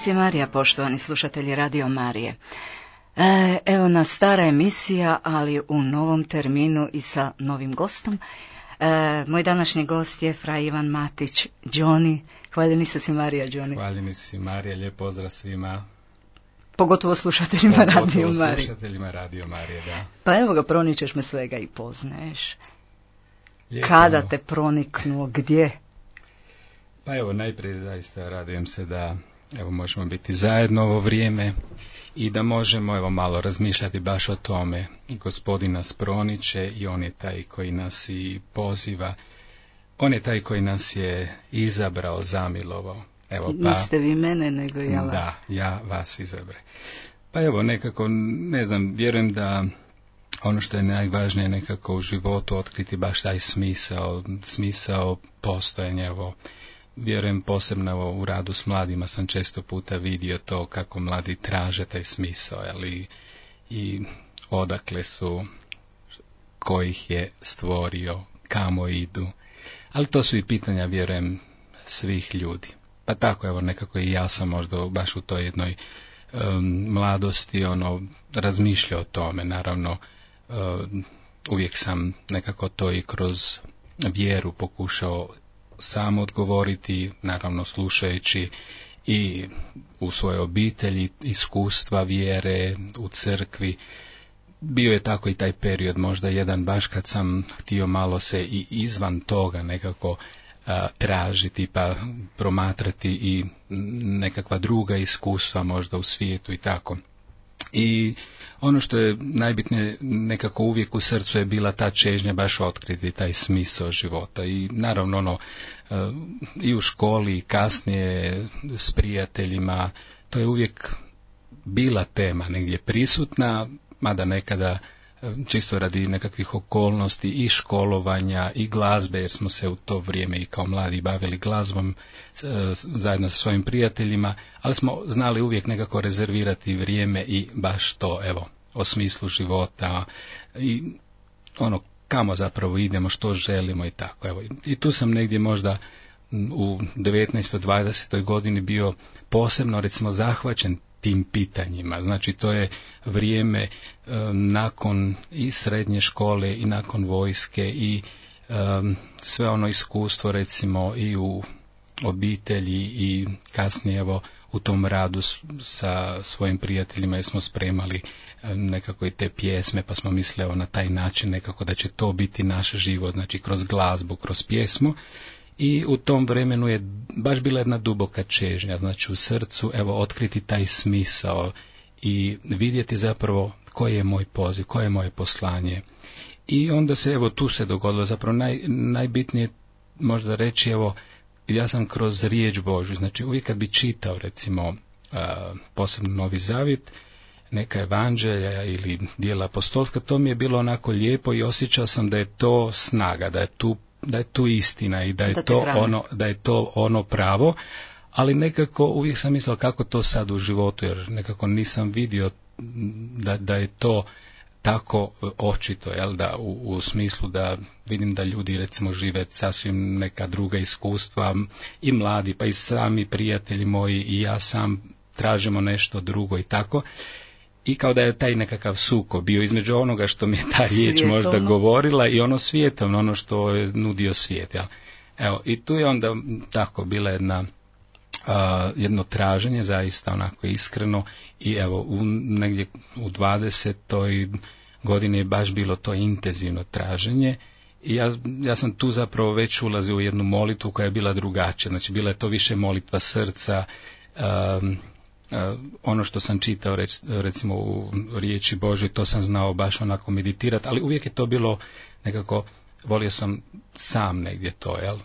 Isus je Marija, poštovani slušatelji Radio Marije. E, evo nas stara emisija, ali u novom terminu i sa novim gostom. E, moj današnji gost je Fra Ivan Matić, Johnny. Hvaljeni se si Marija, Johnny. Hvaljeni si Marija, lijep pozdrav svima. Pogotovo slušateljima Pogotovo Radio Marije. slušateljima Radio Marije, da. Pa evo ga, proničeš me svega i poznaješ. Lijepo. Kada te proniknuo, gdje? Pa evo, najprije zaista radujem se da evo možemo biti zajedno ovo vrijeme i da možemo evo malo razmišljati baš o tome. Gospodin nas proniče i on je taj koji nas i poziva. On je taj koji nas je izabrao, zamilovao. Evo pa... Niste vi mene, nego ja vas. Da, ja vas izabre. Pa evo, nekako, ne znam, vjerujem da ono što je najvažnije nekako u životu otkriti baš taj smisao, smisao postojanja, evo, vjerujem posebno u radu s mladima sam često puta vidio to kako mladi traže taj smisao, ali i odakle su, ko ih je stvorio, kamo idu. Ali to su i pitanja, vjerujem, svih ljudi. Pa tako, evo, nekako i ja sam možda baš u toj jednoj um, mladosti, ono, razmišljao o tome, naravno, um, uvijek sam nekako to i kroz vjeru pokušao sam odgovoriti, naravno slušajući i u svojoj obitelji iskustva vjere u crkvi. Bio je tako i taj period, možda jedan baš kad sam htio malo se i izvan toga nekako a, tražiti pa promatrati i nekakva druga iskustva možda u svijetu i tako. I ono što je najbitnije nekako uvijek u srcu je bila ta čežnja baš otkriti taj smisao života. I naravno ono i u školi i kasnije s prijateljima to je uvijek bila tema negdje prisutna mada nekada čisto radi nekakvih okolnosti i školovanja i glazbe jer smo se u to vrijeme i kao mladi bavili glazbom zajedno sa svojim prijateljima, ali smo znali uvijek nekako rezervirati vrijeme i baš to, evo, o smislu života i ono kamo zapravo idemo, što želimo i tako. Evo, I tu sam negdje možda u 19. 20. godini bio posebno recimo zahvaćen tim pitanjima. Znači to je vrijeme e, nakon i srednje škole i nakon vojske i e, sve ono iskustvo recimo i u obitelji i kasnije evo u tom radu sa svojim prijateljima jer smo spremali e, nekako i te pjesme pa smo mislili na taj način nekako da će to biti naš život znači kroz glazbu, kroz pjesmu i u tom vremenu je baš bila jedna duboka čežnja, znači u srcu, evo, otkriti taj smisao i vidjeti zapravo koji je moj poziv, koje je moje poslanje. I onda se, evo, tu se dogodilo, zapravo naj, najbitnije možda reći, evo, ja sam kroz riječ Božju, znači uvijek kad bi čitao, recimo, a, posebno Novi Zavit, neka evanđelja ili dijela apostolska, to mi je bilo onako lijepo i osjećao sam da je to snaga, da je tu da je tu istina i da je Da to hrani. ono da je to ono pravo ali nekako uvijek sam mislio kako to sad u životu jer nekako nisam vidio da, da je to tako očito jel da u, u smislu da vidim da ljudi recimo žive sasvim neka druga iskustva i mladi pa i sami prijatelji moji i ja sam tražimo nešto drugo i tako i kao da je taj nekakav suko bio između onoga što mi je ta riječ možda Svjetovno. govorila i ono svijetovno, ono što je nudio svijet. Jel? Evo, i tu je onda tako bila jedna a, jedno traženje zaista onako iskreno i evo u, negdje u 20. godini je baš bilo to intenzivno traženje i ja, ja sam tu zapravo već ulazio u jednu molitvu koja je bila drugačija, znači bila je to više molitva srca, um, Uh, ono što sam čitao rec, recimo u riječi Božoj, to sam znao baš onako meditirati, ali uvijek je to bilo nekako, volio sam sam negdje to, jel?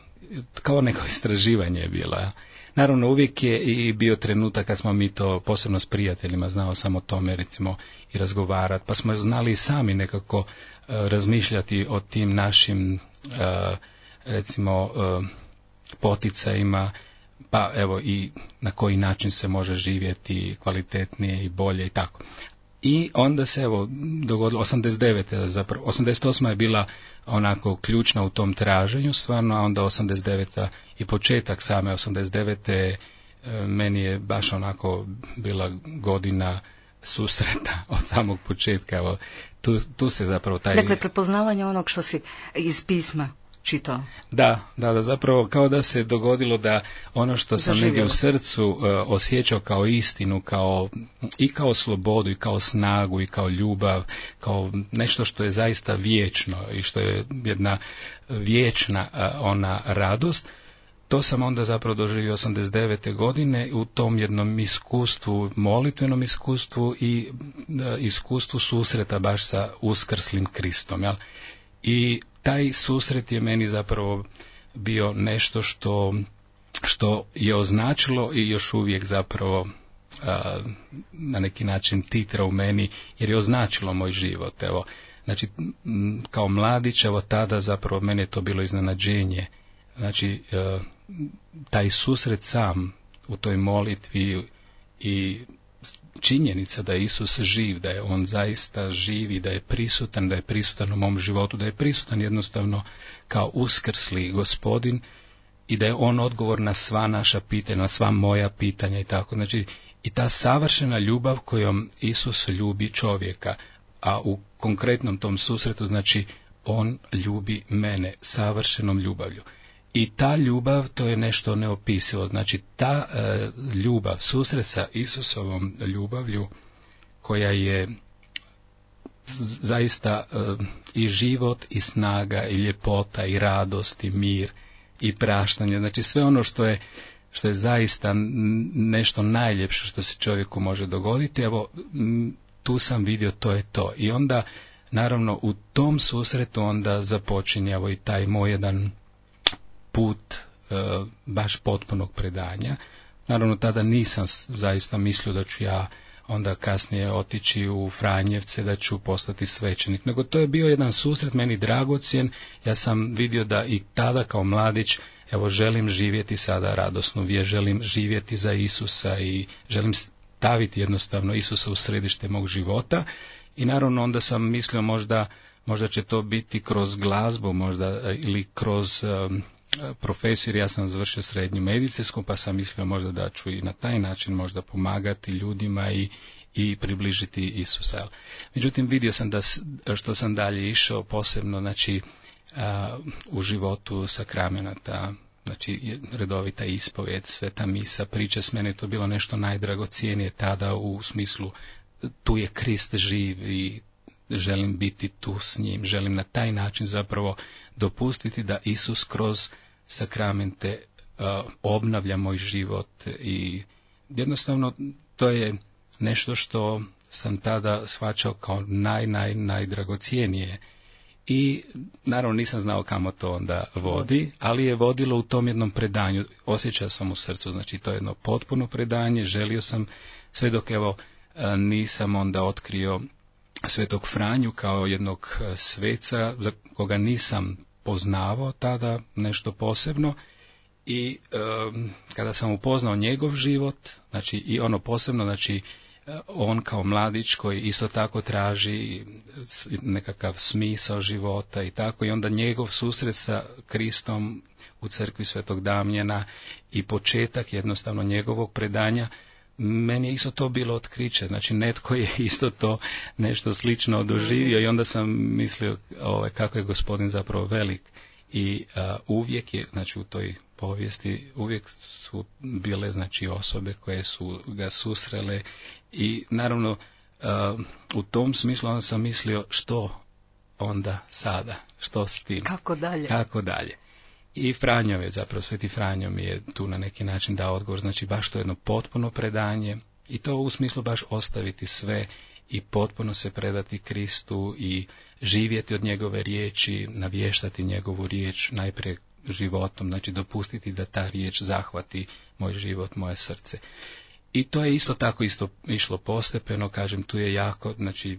Kao neko istraživanje je bilo, jel? Naravno, uvijek je i bio trenutak kad smo mi to, posebno s prijateljima, znao sam o tome, recimo, i razgovarati, pa smo znali i sami nekako uh, razmišljati o tim našim, uh, recimo, uh, poticajima, pa evo i na koji način se može živjeti kvalitetnije i bolje i tako. I onda se evo dogodilo 89. zapravo 88. je bila onako ključna u tom traženju stvarno, a onda 89. i početak same 89. meni je baš onako bila godina susreta od samog početka. Evo, tu, tu se zapravo taj... Dakle, prepoznavanje onog što si iz pisma čitao. Da, da, da, zapravo kao da se dogodilo da ono što sam negdje u srcu uh, osjećao kao istinu, kao i kao slobodu i kao snagu i kao ljubav, kao nešto što je zaista vječno i što je jedna vječna uh, ona radost, to sam onda zapravo doživio 89. godine u tom jednom iskustvu, molitvenom iskustvu i uh, iskustvu susreta baš sa uskrslim Kristom. Jel? I taj susret je meni zapravo bio nešto što, što je označilo i još uvijek zapravo a, na neki način titra u meni jer je označilo moj život. Evo, znači, kao mladić, evo tada zapravo meni je to bilo iznenađenje. Znači, a, taj susret sam u toj molitvi i činjenica da je Isus živ, da je on zaista živ i da je prisutan, da je prisutan u mom životu, da je prisutan jednostavno kao uskrsli gospodin i da je on odgovor na sva naša pitanja, na sva moja pitanja i tako. Znači, i ta savršena ljubav kojom Isus ljubi čovjeka, a u konkretnom tom susretu, znači, on ljubi mene savršenom ljubavlju. I ta ljubav, to je nešto neopisivo. Znači, ta e, ljubav, susret sa Isusovom ljubavlju, koja je zaista e, i život, i snaga, i ljepota, i radost, i mir, i praštanje. Znači, sve ono što je, što je zaista nešto najljepše što se čovjeku može dogoditi, evo, tu sam vidio, to je to. I onda, naravno, u tom susretu onda započinje evo i taj moj jedan put e, baš potpunog predanja. Naravno, tada nisam zaista mislio da ću ja onda kasnije otići u Franjevce, da ću postati svećenik. Nego to je bio jedan susret meni dragocjen. Ja sam vidio da i tada kao mladić evo želim živjeti sada radosnu vije, želim živjeti za Isusa i želim staviti jednostavno Isusa u središte mog života. I naravno onda sam mislio možda, možda će to biti kroz glazbu, možda e, ili kroz um, profesiju jer ja sam završio srednju medicinsku pa sam mislio možda da ću i na taj način možda pomagati ljudima i, i približiti Isusa. Međutim, vidio sam da što sam dalje išao posebno znači a, u životu sakramenata, znači redovita ispovjed, sveta misa, priča s mene to bilo nešto najdragocijenije tada u smislu tu je Krist živ i želim biti tu s njim, želim na taj način zapravo dopustiti da Isus kroz sakramente uh, obnavlja moj život i jednostavno to je nešto što sam tada shvaćao kao naj, naj, najdragocijenije. I naravno nisam znao kamo to onda vodi, ali je vodilo u tom jednom predanju. Osjećao sam u srcu, znači to je jedno potpuno predanje, želio sam sve dok evo nisam onda otkrio svetog Franju kao jednog sveca za koga nisam poznavao tada nešto posebno i kada sam upoznao njegov život, znači i ono posebno, znači on kao mladić koji isto tako traži nekakav smisao života i tako i onda njegov susret sa Kristom u crkvi Svetog Damjena i početak jednostavno njegovog predanja meni je isto to bilo otkriće, znači netko je isto to nešto slično doživio i onda sam mislio ovaj, kako je gospodin zapravo velik i uvijek je, znači u toj povijesti uvijek su bile znači osobe koje su ga susrele i naravno u tom smislu onda sam mislio što onda sada, što s tim? Kako dalje? Kako dalje? I Franjo je, zapravo Sveti Franjo mi je tu na neki način dao odgovor, znači baš to jedno potpuno predanje i to u smislu baš ostaviti sve i potpuno se predati Kristu i živjeti od njegove riječi, navještati njegovu riječ najprije životom, znači dopustiti da ta riječ zahvati moj život, moje srce. I to je isto tako isto išlo postepeno, kažem, tu je jako, znači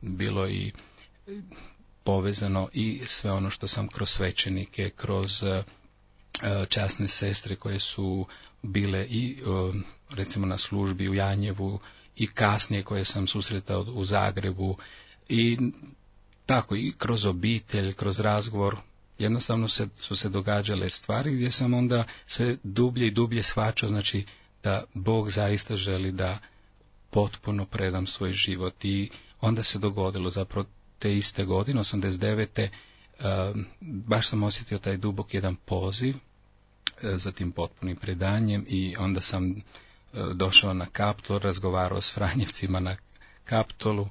bilo i povezano i sve ono što sam kroz svećenike, kroz e, časne sestre koje su bile i e, recimo na službi u Janjevu i kasnije koje sam susretao u Zagrebu. I tako i kroz obitelj, kroz razgovor jednostavno se, su se događale stvari gdje sam onda sve dublje i dublje shvaćao znači da Bog zaista želi da potpuno predam svoj život. I onda se dogodilo zapravo te iste godine, 89. Uh, baš sam osjetio taj dubok jedan poziv uh, za tim potpunim predanjem i onda sam uh, došao na kaptol, razgovarao s Franjevcima na kaptolu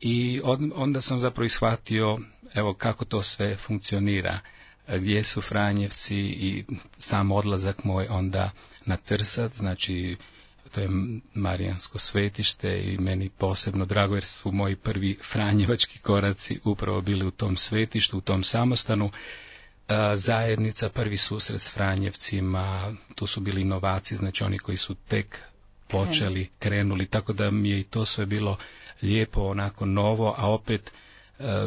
i onda sam zapravo ishvatio evo kako to sve funkcionira gdje su Franjevci i sam odlazak moj onda na Trsat, znači to je Marijansko svetište i meni posebno drago jer su moji prvi Franjevački koraci upravo bili u tom svetištu, u tom samostanu. Zajednica, prvi susret s Franjevcima, tu su bili inovaci, znači oni koji su tek počeli, krenuli, tako da mi je i to sve bilo lijepo, onako novo, a opet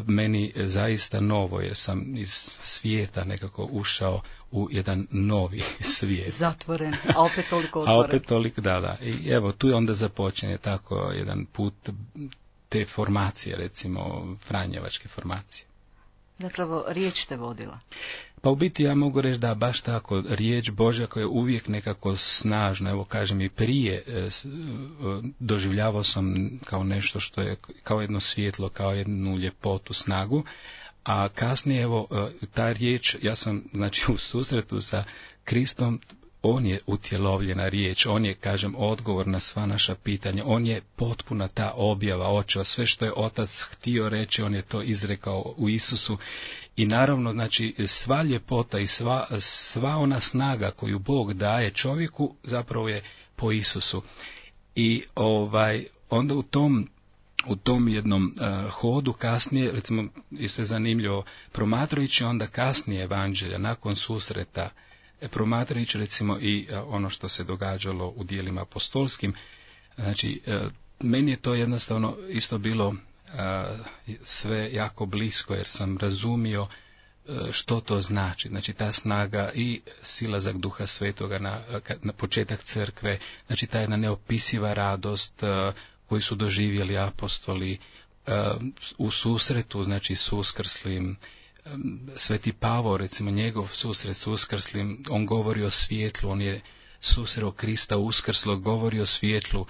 meni zaista novo jer sam iz svijeta nekako ušao u jedan novi svijet. Zatvoren, a opet toliko otvoren. A opet toliko, da, da. I evo, tu je onda započinje tako jedan put te formacije, recimo, Franjevačke formacije. Zapravo, riječ te vodila. Pa u biti ja mogu reći da baš tako, riječ Božja koja je uvijek nekako snažna, evo kažem i prije, e, doživljavao sam kao nešto što je, kao jedno svjetlo, kao jednu ljepotu, snagu, a kasnije evo e, ta riječ, ja sam znači u susretu sa Kristom, on je utjelovljena riječ, on je, kažem, odgovor na sva naša pitanja, on je potpuna ta objava očeva, sve što je otac htio reći, on je to izrekao u Isusu i naravno, znači, sva ljepota i sva, sva ona snaga koju Bog daje čovjeku zapravo je po Isusu. I ovaj, onda u tom u tom jednom uh, hodu kasnije, recimo isto je zanimljivo, promatrajući onda kasnije evanđelja, nakon susreta, e, promatrajući recimo i uh, ono što se događalo u dijelima apostolskim, znači uh, meni je to jednostavno isto bilo sve jako blisko jer sam razumio što to znači. Znači ta snaga i silazak duha svetoga na, na početak crkve, znači ta jedna neopisiva radost koji su doživjeli apostoli u susretu, znači s uskrslim, Sveti Pavo, recimo njegov susret s uskrslim, on govori o svijetlu, on je susreo Krista uskrslo, govori o svijetlu.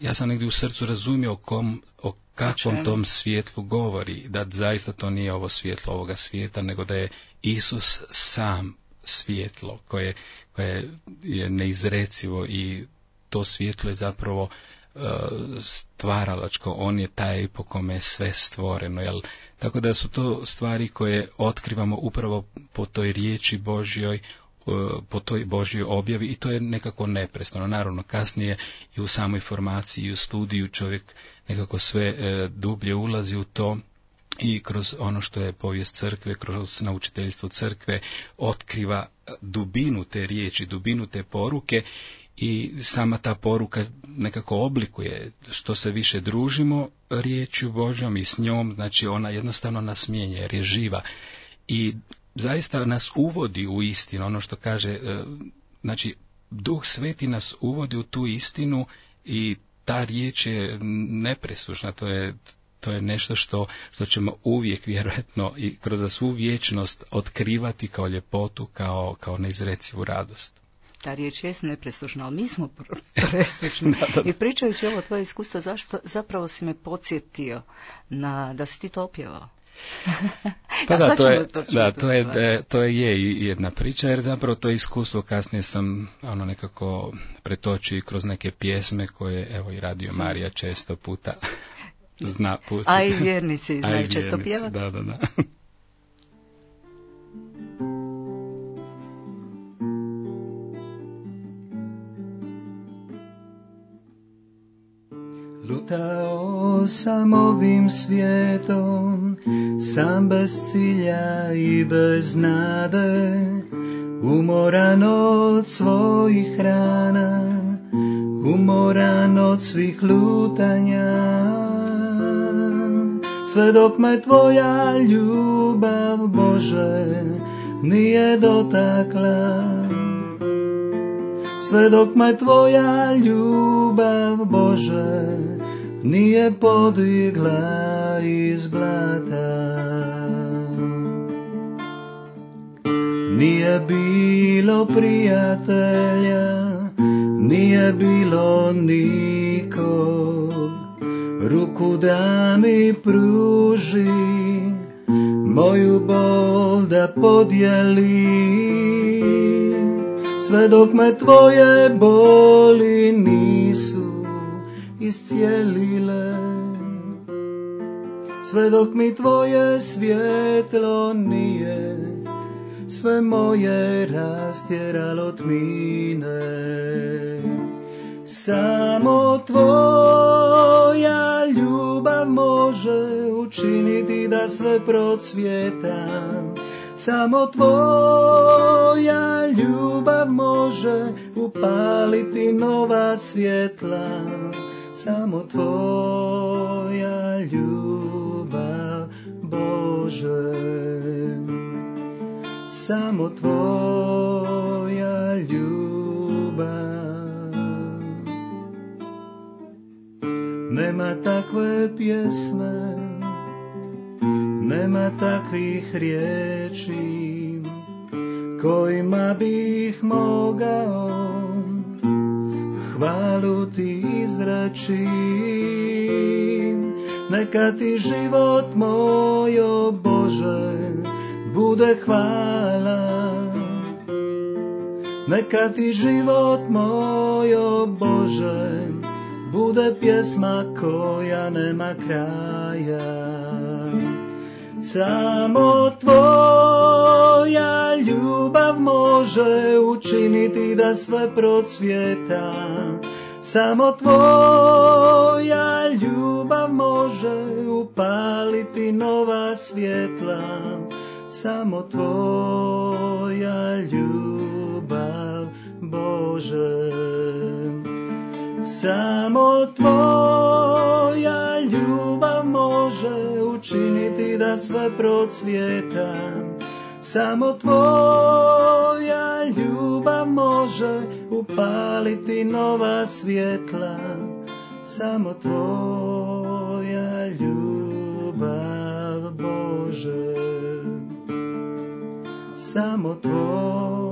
Ja sam negdje u srcu razumio o, kom, o kakvom tom svijetlu govori, da zaista to nije ovo svjetlo ovoga svijeta, nego da je Isus sam svjetlo koje, koje je neizrecivo i to svjetlo je zapravo stvaralačko, on je taj po kome je sve stvoreno, jel? Tako da su to stvari koje otkrivamo upravo po toj riječi Božjoj, po toj Božjoj objavi i to je nekako neprestano. Naravno, kasnije i u samoj formaciji i u studiju čovjek nekako sve e, dublje ulazi u to i kroz ono što je povijest crkve, kroz naučiteljstvo crkve otkriva dubinu te riječi, dubinu te poruke i sama ta poruka nekako oblikuje što se više družimo riječju Božjom i s njom, znači ona jednostavno nas mijenja jer je živa. I zaista nas uvodi u istinu, ono što kaže, e, znači Duh Sveti nas uvodi u tu istinu i ta riječ je nepresušna, to je, to je nešto što, što ćemo uvijek vjerojatno i kroz svu vječnost otkrivati kao ljepotu, kao, kao neizrecivu radost ta riječ jest nepresušna, ali mi smo presušni. I pričajući ovo tvoje iskustvo, zašto, zapravo si me podsjetio na, da si ti to opjevao. Pa da, to je, da, to je, to je, je jedna priča, jer zapravo to iskustvo kasnije sam ono nekako pretočio kroz neke pjesme koje, evo i Radio Marija često puta zna pustiti. A i vjernici znaju često pjevati. Da, da, da. sveta osamovým svietom, sám bez cíľa i bez náde, umoran od svojich rána, umoran od svých lútania. Svedokme Tvoja ľúbav, Bože, nie dotakla svedok ma tvoja ljubav Bože nije podigla iz blata. Nije bilo prijatelja, nije bilo nikog, ruku da mi pruži, moju bol da podijeli. Sve dok me tvoje boli nisu iscijelile, sve dok mi tvoje svjetlo nije sve moje rastjeralo tmine. Samo tvoja ljubav može učiniti da sve procvjeta. Samo tvoja ljubav može upaliti nova svjetla. Samo tvoja ljubav Bože samo tvoja ljubav. Nema takve pjesme, nema takvih riječi, kojima bih mogao hvalu ti izrači. Neka ti život moj, o Bože, bude hvala. Neka ti život moj, Bože, bude pjesma koja nema kraja. Samo tvoja ljubav može učiniti da sve procvjeta. Samo tvoja ljubav može upaliti nova svjetla samo tvoja ljubav Bože. Samo tvoja ljubav može učiniti da sve procvjeta. Samo tvoja ljubav može upaliti nova svjetla. Samo tvoja ljubav Bože samo tvoja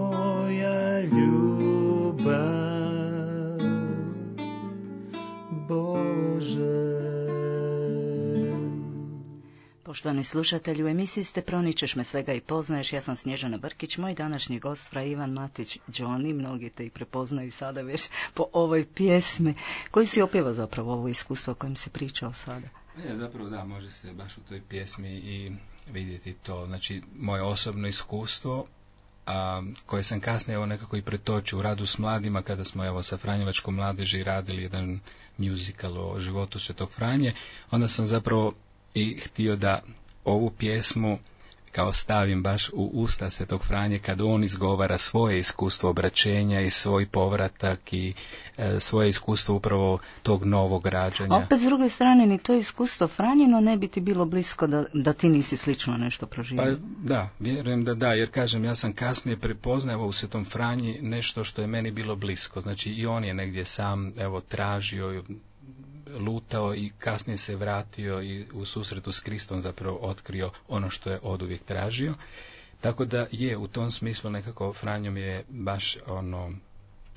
Poštovani slušatelji, u emisiji ste Proničeš me svega i poznaješ. Ja sam Snježana Brkić, moj današnji gost Fra Ivan Matić Johnny, mnogi te i prepoznaju sada već po ovoj pjesmi. Koji si opjeva zapravo ovo iskustvo o kojem se pričao sada? Ja, zapravo da, može se baš u toj pjesmi i vidjeti to. Znači, moje osobno iskustvo a, koje sam kasnije evo nekako i pretočio u radu s mladima kada smo evo sa Franjevačkom mladeži radili jedan musical o životu Svetog Franje, onda sam zapravo i htio da ovu pjesmu kao stavim baš u usta Svetog Franje kad on izgovara svoje iskustvo obraćenja i svoj povratak i e, svoje iskustvo upravo tog novog rađanja. A opet s druge strane ni to iskustvo Franjino ne bi ti bilo blisko da, da ti nisi slično nešto proživio. Pa da, vjerujem da da, jer kažem ja sam kasnije prepoznao u Svetom Franji nešto što je meni bilo blisko. Znači i on je negdje sam evo tražio lutao i kasnije se vratio i u susretu s Kristom zapravo otkrio ono što je oduvijek tražio. Tako da je u tom smislu nekako Franjom je baš ono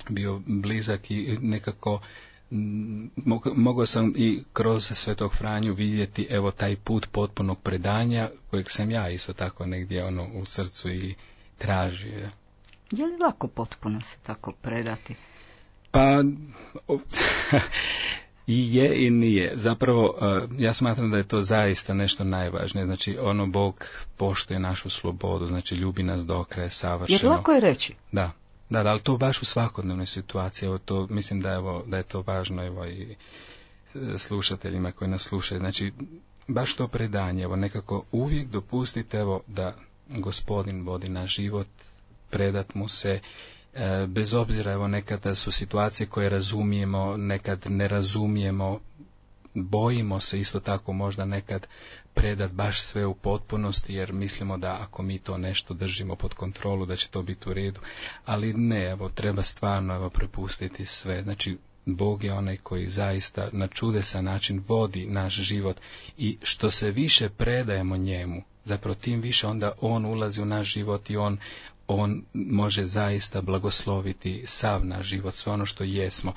bio blizak i nekako mogao sam i kroz Svetog Franju vidjeti evo taj put potpunog predanja kojeg sam ja isto tako negdje ono u srcu i tražio. Je li lako potpuno se tako predati? Pa I je i nije. Zapravo, e, ja smatram da je to zaista nešto najvažnije. Znači, ono, Bog poštuje našu slobodu, znači, ljubi nas do kraja savršeno. Jer lako je reći. Da. Da, da, ali to baš u svakodnevnoj situaciji. Evo, to, mislim da, evo, da je to važno, evo, i e, slušateljima koji nas slušaju. Znači, baš to predanje, evo, nekako uvijek dopustite, evo, da gospodin vodi naš život, predat mu se bez obzira evo nekada su situacije koje razumijemo, nekad ne razumijemo, bojimo se isto tako možda nekad predat baš sve u potpunosti jer mislimo da ako mi to nešto držimo pod kontrolu da će to biti u redu, ali ne, evo treba stvarno evo prepustiti sve, znači Bog je onaj koji zaista na čudesan način vodi naš život i što se više predajemo njemu, zapravo tim više onda on ulazi u naš život i on on može zaista blagosloviti sav naš život, sve ono što jesmo.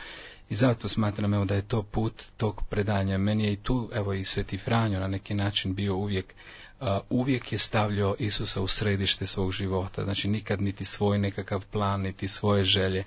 I zato smatram evo, da je to put tog predanja. Meni je i tu, evo i Sveti Franjo na neki način bio uvijek uvijek je stavljao Isusa u središte svog života, znači nikad niti svoj nekakav plan, niti svoje želje.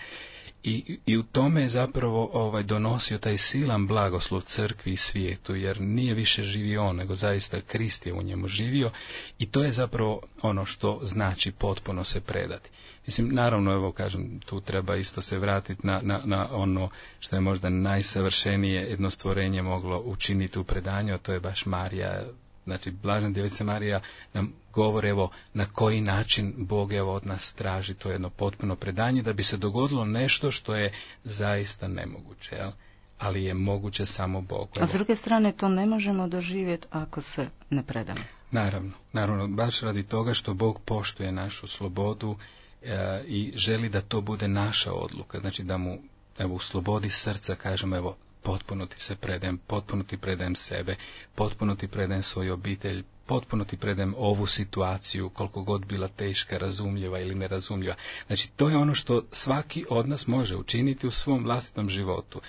I, I u tome je zapravo ovaj, donosio taj silan blagoslov crkvi i svijetu, jer nije više živio on, nego zaista Krist je u njemu živio i to je zapravo ono što znači potpuno se predati. Mislim, naravno, evo kažem, tu treba isto se vratiti na, na, na ono što je možda najsavršenije jedno stvorenje moglo učiniti u predanju, a to je baš Marija, znači Blažna Djevica Marija nam govore evo na koji način Bog evo od nas traži to jedno potpuno predanje da bi se dogodilo nešto što je zaista nemoguće, jel? ali je moguće samo Bogu. A s druge strane to ne možemo doživjeti ako se ne predamo. Naravno, naravno, baš radi toga što Bog poštuje našu slobodu e, i želi da to bude naša odluka, znači da mu evo u slobodi srca kažemo evo potpuno ti se predajem, potpuno ti predajem sebe, potpuno ti predajem svoju obitelj, potpuno ti predajem ovu situaciju, koliko god bila teška, razumljiva ili nerazumljiva. Znači, to je ono što svaki od nas može učiniti u svom vlastitom životu.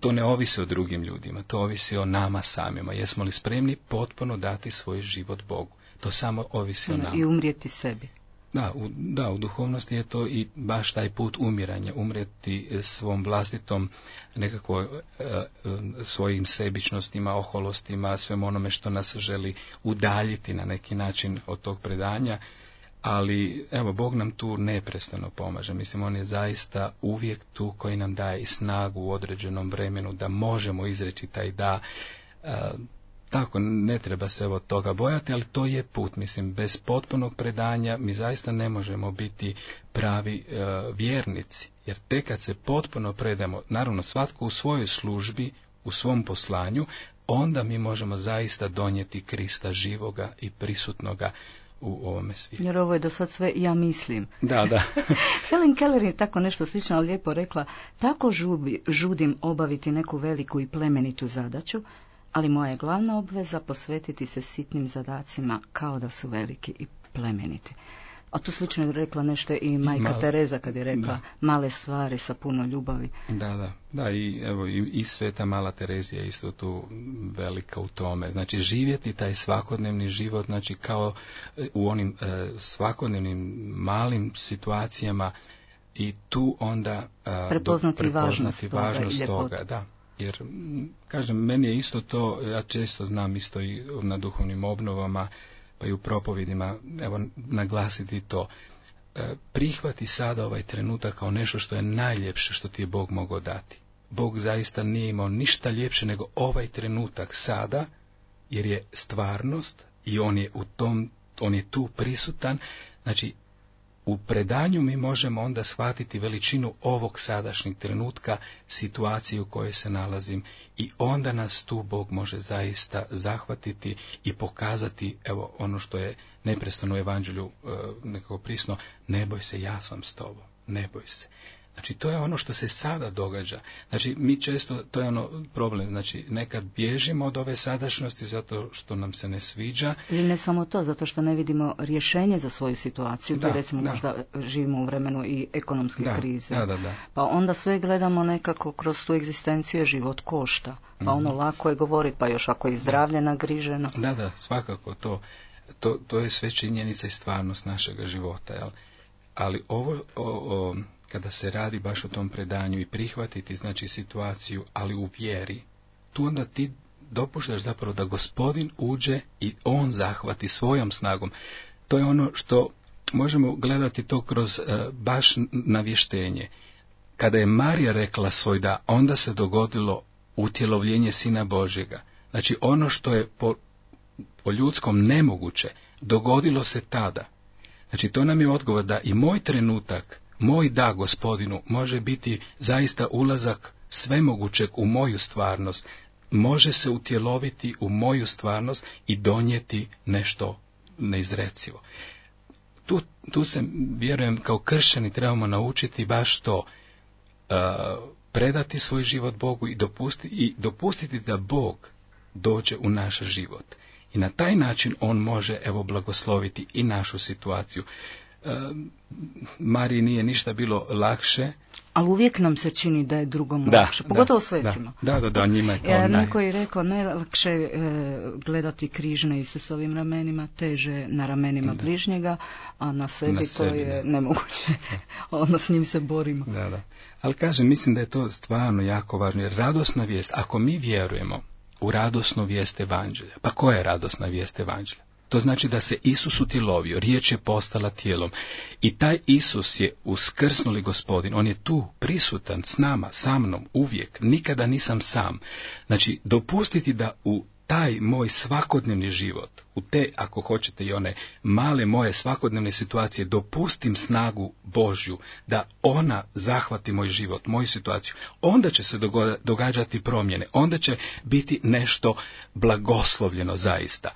To ne ovisi o drugim ljudima, to ovisi o nama samima. Jesmo li spremni potpuno dati svoj život Bogu? To samo ovisi o nama. I umrijeti sebi. Da u, da, u duhovnosti je to i baš taj put umiranja, umrijeti svom vlastitom nekako e, e, svojim sebičnostima, oholostima, svem onome što nas želi udaljiti na neki način od tog predanja, ali evo, Bog nam tu neprestano pomaže. Mislim, On je zaista uvijek tu koji nam daje i snagu u određenom vremenu da možemo izreći taj da, e, tako, ne treba se od toga bojati, ali to je put. Mislim, bez potpunog predanja mi zaista ne možemo biti pravi e, vjernici. Jer tek kad se potpuno predamo, naravno svatko u svojoj službi, u svom poslanju, onda mi možemo zaista donijeti Krista živoga i prisutnoga u ovome svijetu. Jer ovo je do sad sve ja mislim. Da, da. Helen Keller je tako nešto slično, ali lijepo rekla, tako žubi, žudim obaviti neku veliku i plemenitu zadaću, ali moja je glavna obveza posvetiti se sitnim zadacima kao da su veliki i plemeniti. A tu slično je rekla nešto i majka Tereza kad je rekla male stvari sa puno ljubavi. Da, da. Da, i evo i, i sveta mala Terezija isto tu velika u tome. Znači živjeti taj svakodnevni život, znači kao e, u onim e, svakodnevnim malim situacijama i tu onda e, prepoznati, do, prepoznati važnost, toga, da. Jer, kažem, meni je isto to, ja često znam isto i na duhovnim obnovama, pa i u propovidima, evo, naglasiti to. E, prihvati sada ovaj trenutak kao nešto što je najljepše što ti je Bog mogao dati. Bog zaista nije imao ništa ljepše nego ovaj trenutak sada, jer je stvarnost i on je u tom, on je tu prisutan. Znači, u predanju mi možemo onda shvatiti veličinu ovog sadašnjeg trenutka, situacije u kojoj se nalazim i onda nas tu Bog može zaista zahvatiti i pokazati, evo ono što je neprestano u evanđelju e, nekako prisno, ne boj se, ja sam s tobom, ne boj se. Znači, to je ono što se sada događa. Znači, mi često, to je ono problem, znači, nekad bježimo od ove sadašnjosti zato što nam se ne sviđa. Ili ne samo to, zato što ne vidimo rješenje za svoju situaciju. Da, recimo, možda živimo u vremenu i ekonomske krize. Da, da, da. Pa onda sve gledamo nekako kroz tu egzistenciju, život košta. Pa ono mhm. lako je govoriti, pa još ako je zdravlje nagriženo. Da, da, svakako to. To, to je sve činjenica i stvarnost našega života, jel? Ali ovo, o, kada se radi baš o tom predanju i prihvatiti znači situaciju, ali u vjeri, tu onda ti dopuštaš zapravo da gospodin uđe i on zahvati svojom snagom. To je ono što možemo gledati to kroz uh, baš navještenje. Kada je Marija rekla svoj da, onda se dogodilo utjelovljenje Sina Božjega. Znači ono što je po, po ljudskom nemoguće, dogodilo se tada. Znači to nam je odgovor da i moj trenutak moj da gospodinu može biti zaista ulazak svemogućeg u moju stvarnost, može se utjeloviti u moju stvarnost i donijeti nešto neizrecivo. Tu, tu se, vjerujem, kao kršćani trebamo naučiti baš to, uh, predati svoj život Bogu i dopustiti, i dopustiti da Bog dođe u naš život. I na taj način on može, evo, blagosloviti i našu situaciju. Mariji nije ništa bilo lakše, ali uvijek nam se čini da je drugom da, lakše, pogotovo da, svecima. Da, da, da, njima je to Jer naj... neko je rekao najlakše e, gledati križ na Isusovim ramenima, teže na ramenima bližnjega, a na sebi, Na to sebi, je da. nemoguće. ono s njim se borimo. Da, da. Ali kažem, mislim da je to stvarno jako važno, jer radosna vijest, ako mi vjerujemo u radosnu vijest evanđelja, pa koja je radosna vijest evanđelja? To znači da se Isus utjelovio, riječ je postala tijelom. I taj Isus je uskrsnuli gospodin, on je tu, prisutan, s nama, sa mnom, uvijek, nikada nisam sam. Znači, dopustiti da u taj moj svakodnevni život, u te, ako hoćete, i one male moje svakodnevne situacije, dopustim snagu Božju, da ona zahvati moj život, moju situaciju, onda će se događati promjene, onda će biti nešto blagoslovljeno zaista.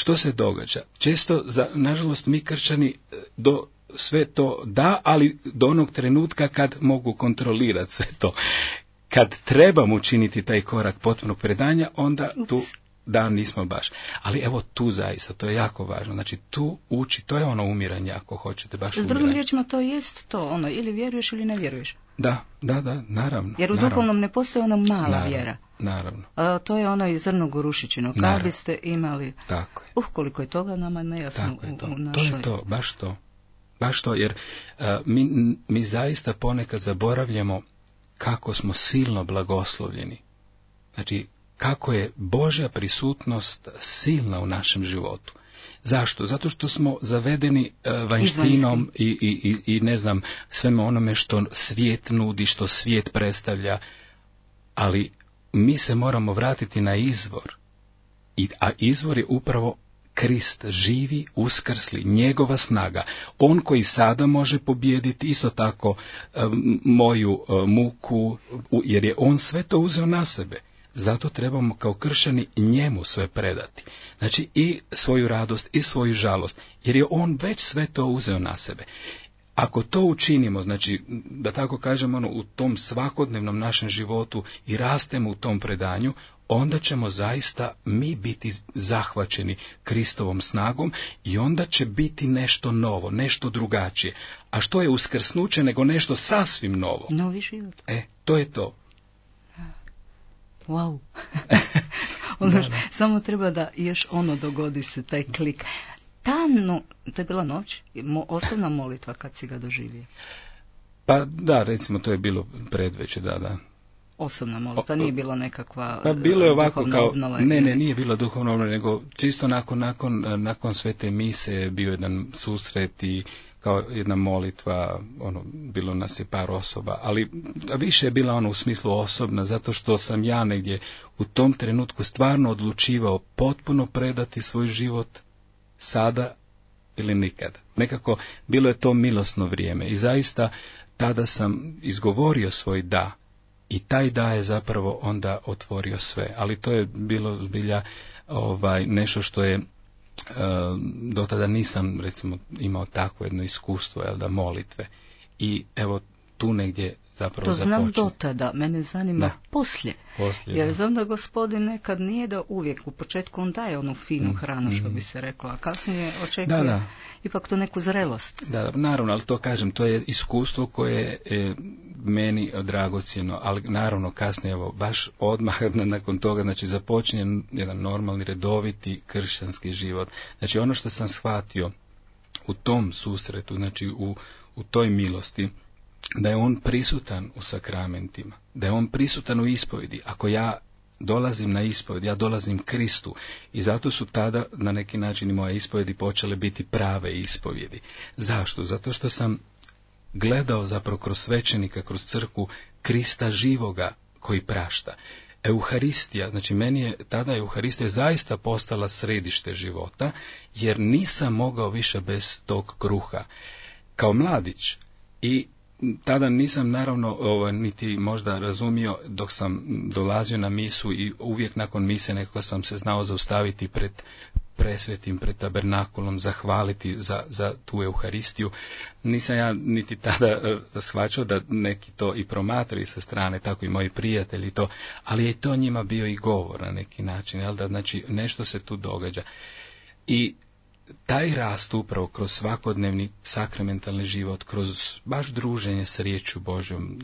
Što se događa? Često, za, nažalost, mi kršćani e, do sve to da, ali do onog trenutka kad mogu kontrolirati sve to. Kad trebam učiniti taj korak potpunog predanja, onda tu da nismo baš. Ali evo tu zaista, to je jako važno. Znači tu uči, to je ono umiranje ako hoćete, baš S drugim riječima to jest to, ono, ili vjeruješ ili ne vjeruješ. Da, da, da, naravno. Jer u naravno, duhovnom ne postoji ona mala naravno, vjera. Naravno, A, to je ono iz zrno gorušićino. Kad Naravno. biste imali... tako je. Uh, koliko je toga nama nejasno Tako je to. u, u To našoj... je to, baš to. Baš to, jer a, mi, mi zaista ponekad zaboravljamo kako smo silno blagoslovljeni. Znači, kako je Božja prisutnost silna u našem životu. Zašto? Zato što smo zavedeni e, vanjštinom i, i, i, i ne znam, sveme onome što svijet nudi, što svijet predstavlja, ali mi se moramo vratiti na izvor. I, a izvor je upravo Krist, živi, uskrsli, njegova snaga. On koji sada može pobijediti isto tako e, moju e, muku, jer je on sve to uzeo na sebe. Zato trebamo kao kršćani njemu sve predati. Znači i svoju radost i svoju žalost, jer je on već sve to uzeo na sebe. Ako to učinimo, znači, da tako kažemo, ono, u tom svakodnevnom našem životu i rastemo u tom predanju, onda ćemo zaista mi biti zahvaćeni Kristovom snagom i onda će biti nešto novo, nešto drugačije. A što je uskrsnuće nego nešto sasvim novo? Novi život. E, to je to. Wow. ono, Samo treba da još ono dogodi se, taj klik. Ta no, to je bila noć, mo, osnovna molitva kad si ga doživio. Pa da, recimo to je bilo predveće, da, da. Osobna molitva, nije bilo nekakva Pa bilo je ovako kao, obnova ne, ne, nije bilo duhovno obnova, nego čisto nakon, nakon, eh, nakon svete mise je bio jedan susret i kao jedna molitva, ono, bilo nas je par osoba, ali više je bila ono u smislu osobna, zato što sam ja negdje u tom trenutku stvarno odlučivao potpuno predati svoj život sada ili nikada. Nekako bilo je to milosno vrijeme i zaista tada sam izgovorio svoj da i taj da je zapravo onda otvorio sve. Ali to je bilo zbilja ovaj, nešto što je do tada nisam recimo imao takvo jedno iskustvo jel da molitve. I evo tu negdje zapravo To znam do tada, mene zanima Da. poslije. Poslije, Jer da. znam da gospodin nekad nije da uvijek u početku on daje onu finu hranu što bi se rekla, a kasnije očekuje Mm, Da, da. ipak to neku zrelost. Da, da, naravno, ali to kažem, to je iskustvo koje je meni dragocjeno, ali naravno kasnije, evo, baš odmah na- nakon toga, znači započinje jedan normalni, redoviti kršćanski život. Znači ono što sam shvatio u tom susretu, znači u, u toj milosti, da je on prisutan u sakramentima, da je on prisutan u ispovedi. Ako ja dolazim na ispoved, ja dolazim Kristu i zato su tada na neki način i moje ispovedi počele biti prave ispovjedi. Zašto? Zato što sam gledao zapravo kroz svećenika, kroz crku Krista živoga koji prašta. Euharistija, znači meni je tada Euharistija zaista postala središte života, jer nisam mogao više bez tog kruha. Kao mladić i tada nisam naravno ovo, niti možda razumio dok sam dolazio na misu i uvijek nakon mise nekako sam se znao zaustaviti pred presvetim, pred tabernakulom, zahvaliti za, za tu Euharistiju. Nisam ja niti tada e, shvaćao da neki to i promatraju sa strane, tako i moji prijatelji to, ali je to njima bio i govor na neki način, jel da, znači nešto se tu događa. I taj rast upravo kroz svakodnevni sakramentalni život, kroz baš druženje sa riječju Božjom,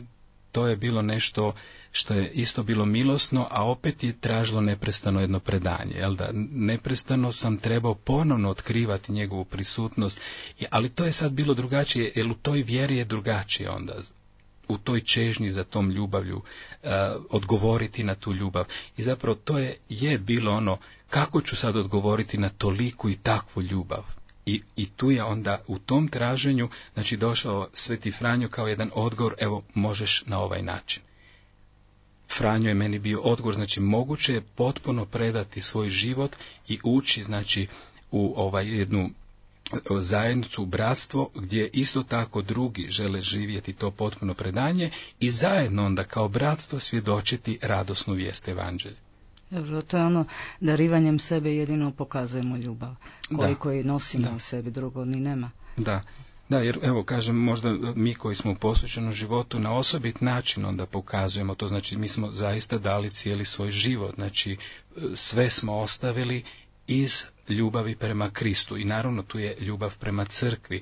to je bilo nešto što je isto bilo milosno, a opet je tražilo neprestano jedno predanje. Jel da? Neprestano sam trebao ponovno otkrivati njegovu prisutnost, ali to je sad bilo drugačije, jer u toj vjeri je drugačije onda u toj čežnji za tom ljubavlju uh, odgovoriti na tu ljubav. I zapravo to je, je bilo ono kako ću sad odgovoriti na toliku i takvu ljubav. I, I tu je onda u tom traženju, znači došao Sveti Franjo kao jedan odgovor, evo možeš na ovaj način. Franjo je meni bio odgovor, znači moguće je potpuno predati svoj život i ući znači u ovaj jednu zajednicu, bratstvo, gdje isto tako drugi žele živjeti to potpuno predanje i zajedno onda kao bratstvo svjedočiti radosnu vijest evanđelja. Dobro, to je ono, darivanjem sebe jedino pokazujemo ljubav. Koliko je nosimo u sebi, drugo ni nema. Da. Da, jer evo kažem, možda mi koji smo u posvećenom životu na osobit način onda pokazujemo to, znači mi smo zaista dali cijeli svoj život, znači sve smo ostavili iz ljubavi prema Kristu i naravno tu je ljubav prema crkvi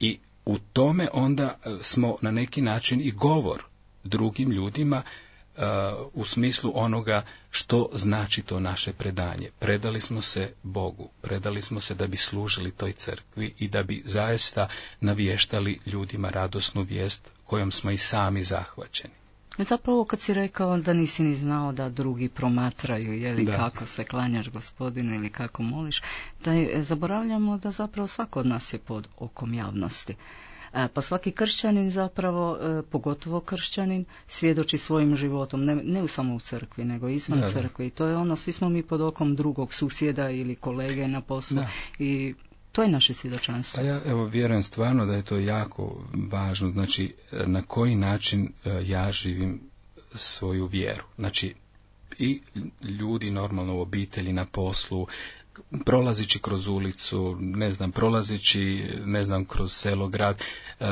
i u tome onda e, smo na neki način i govor drugim ljudima e, u smislu onoga što znači to naše predanje. Predali smo se Bogu, predali smo se da bi služili toj crkvi i da bi zaista navještali ljudima radosnu vijest kojom smo i sami zahvaćeni. Zapravo kad si rekao da nisi ni znao da drugi promatraju, je li kako se klanjaš gospodinu ili kako moliš, da zaboravljamo da zapravo svako od nas je pod okom javnosti. E, pa svaki kršćanin zapravo, e, pogotovo kršćanin, svjedoči svojim životom, ne, ne u samo u crkvi, nego izvan da, crkvi. I to je ono, svi smo mi pod okom drugog susjeda ili kolege na poslu i to je naše svjedočanstvo. Pa ja evo vjerujem stvarno da je to jako važno, znači na koji način e, ja živim svoju vjeru. Znači i ljudi normalno u obitelji, na poslu, prolazići kroz ulicu, ne znam, prolazići, ne znam, kroz selo, grad. E,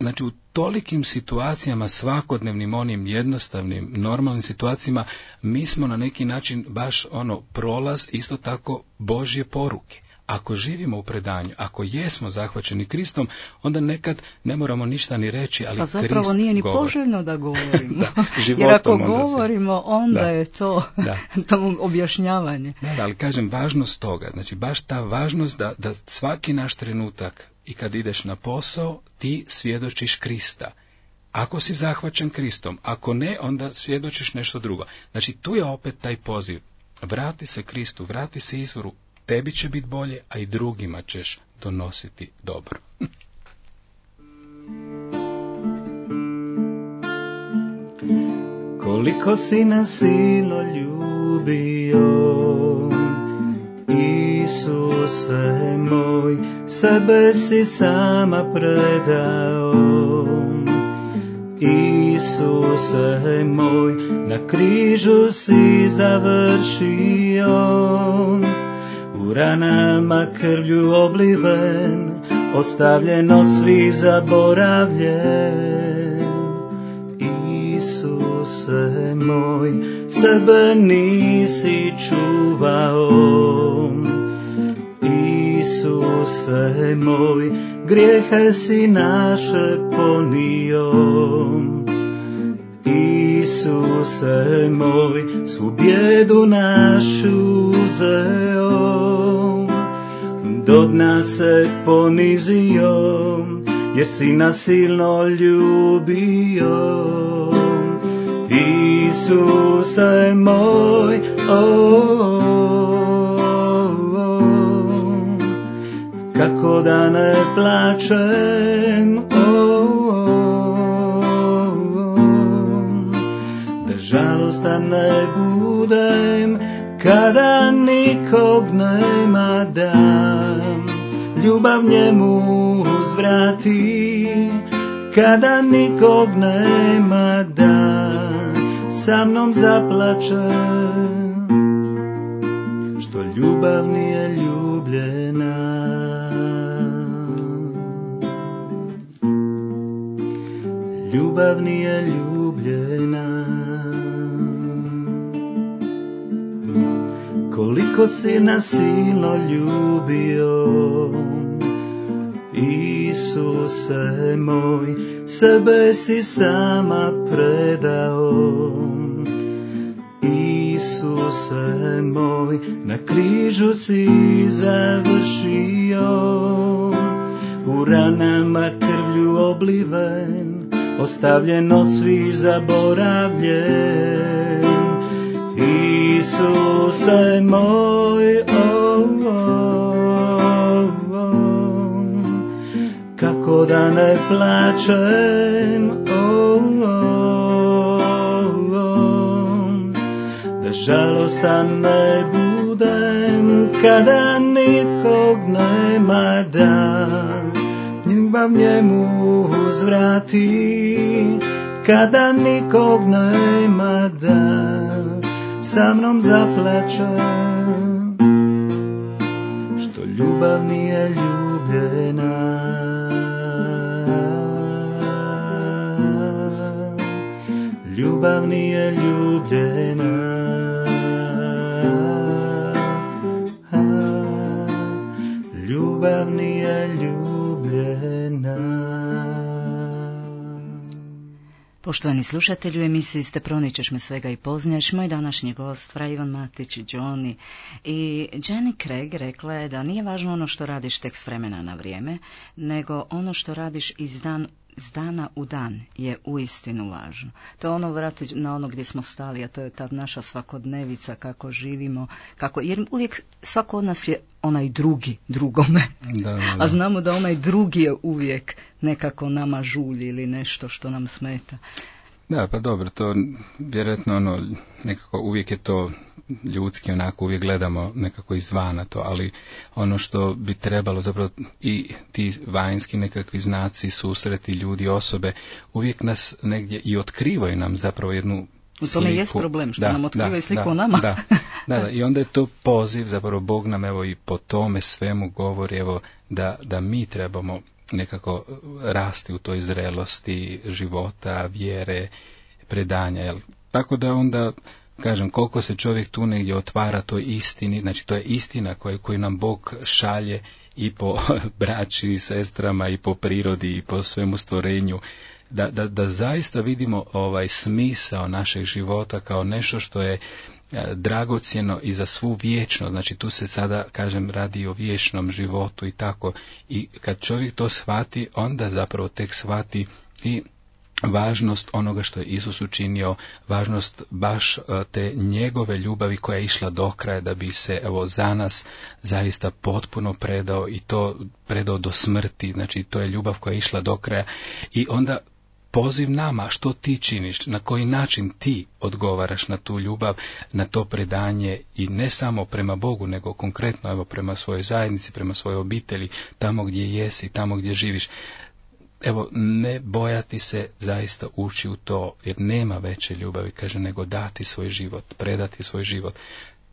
znači u tolikim situacijama, svakodnevnim, onim jednostavnim, normalnim situacijama, mi smo na neki način baš ono prolaz, isto tako Božje poruke. Ako živimo u predanju, ako jesmo zahvaćeni Kristom, onda nekad ne moramo ništa ni reći, ali pa zapravo Krist nije ni govori. poželjno da govorimo. da, Jer ako govorimo, onda da. je to, da. to objašnjavanje. Da, da, ali kažem, važnost toga, znači baš ta važnost da, da svaki naš trenutak i kad ideš na posao, ti svjedočiš Krista. Ako si zahvaćen Kristom, ako ne, onda svjedočiš nešto drugo. Znači, tu je opet taj poziv. Vrati se Kristu, vrati se izvoru, tebi će biti bolje, a i drugima ćeš donositi dobro. Koliko si nas silo ljubio, Isuse moj, sebe si sama predao. Isuse moj, na križu si završio, u ranama krvlju obliven, ostavljen od svih zaboravljen. Isuse moj, sebe nisi čuvao. Isuse moj, grijehe si naše ponio. Isuse moj, svu bjedu našu uzeo, do dna se ponizio, jer si nas silno ljubio. Isuse moj, oh, oh, oh, kako da ne plačem, žalostan ne budem kada nikog nema dam ljubav njemu uzvrati kada nikog nema da sa mnom zaplače. Što ljubav nije ljubljena. Ljubav nije ljubljena toliko si nas silno ljubio. Isuse moj, sebe si sama predao. Isuse moj, na križu si završio. U ranama krvlju obliven, ostavljen od svih zaboravljen. Isuse moj, oh, oh, oh, kako da ne plačem, oh, oh, oh, da žalostan ne budem, kada nikog nema da ljubav njemu uzvrati, kada nikog nema da sa mnom zaplače što ljubav nije ljubljena. Ljubav nije ljubljena Poštovani slušatelji, u emisiji ste Proničeš me svega i poznaješ. Moj današnji gost, Fra Ivan Matić i Johnny. I Jenny Craig rekla je da nije važno ono što radiš tek s vremena na vrijeme, nego ono što radiš iz dan iz dana u dan je uistinu važno. To je ono vrati na ono gdje smo stali, a to je ta naša svakodnevica, kako živimo, kako, jer uvijek svako od nas je onaj drugi drugome. Da, da, da. A znamo da onaj drugi je uvijek nekako nama žulji ili nešto što nam smeta. Da, pa dobro, to vjerojatno ono, nekako uvijek je to ljudski, onako uvijek gledamo nekako izvana to, ali ono što bi trebalo zapravo i ti vanjski nekakvi znaci, susreti, ljudi, osobe, uvijek nas negdje i otkrivaju nam zapravo jednu U tome jest sliku. problem, što Da, nam otkrivaju da, sliku da, o nama. Da, da, da, i onda je to poziv, zapravo Bog nam evo i po tome svemu govori evo da, da mi trebamo nekako rasti u toj zrelosti života, vjere, predanja, jel? Tako da onda kažem, koliko se čovjek tu negdje otvara toj istini, znači to je istina koju, koju nam Bog šalje i po braći i sestrama i po prirodi i po svemu stvorenju, da, da, da zaista vidimo ovaj smisao našeg života kao nešto što je e, dragocjeno i za svu vječnost, znači tu se sada, kažem, radi o vječnom životu i tako, i kad čovjek to shvati, onda zapravo tek shvati i važnost onoga što je Isus učinio, važnost baš e, te njegove ljubavi koja je išla do kraja da bi se evo za nas zaista potpuno predao i to predao do smrti, znači to je ljubav koja je išla do kraja. I onda poziv nama što ti činiš, na koji način ti odgovaraš na tu ljubav, na to predanje i ne samo prema Bogu, nego konkretno evo prema svojoj zajednici, prema svojoj obitelji, tamo gdje jesi, tamo gdje živiš evo, ne bojati se zaista ući u to, jer nema veće ljubavi, kaže, nego dati svoj život, predati svoj život.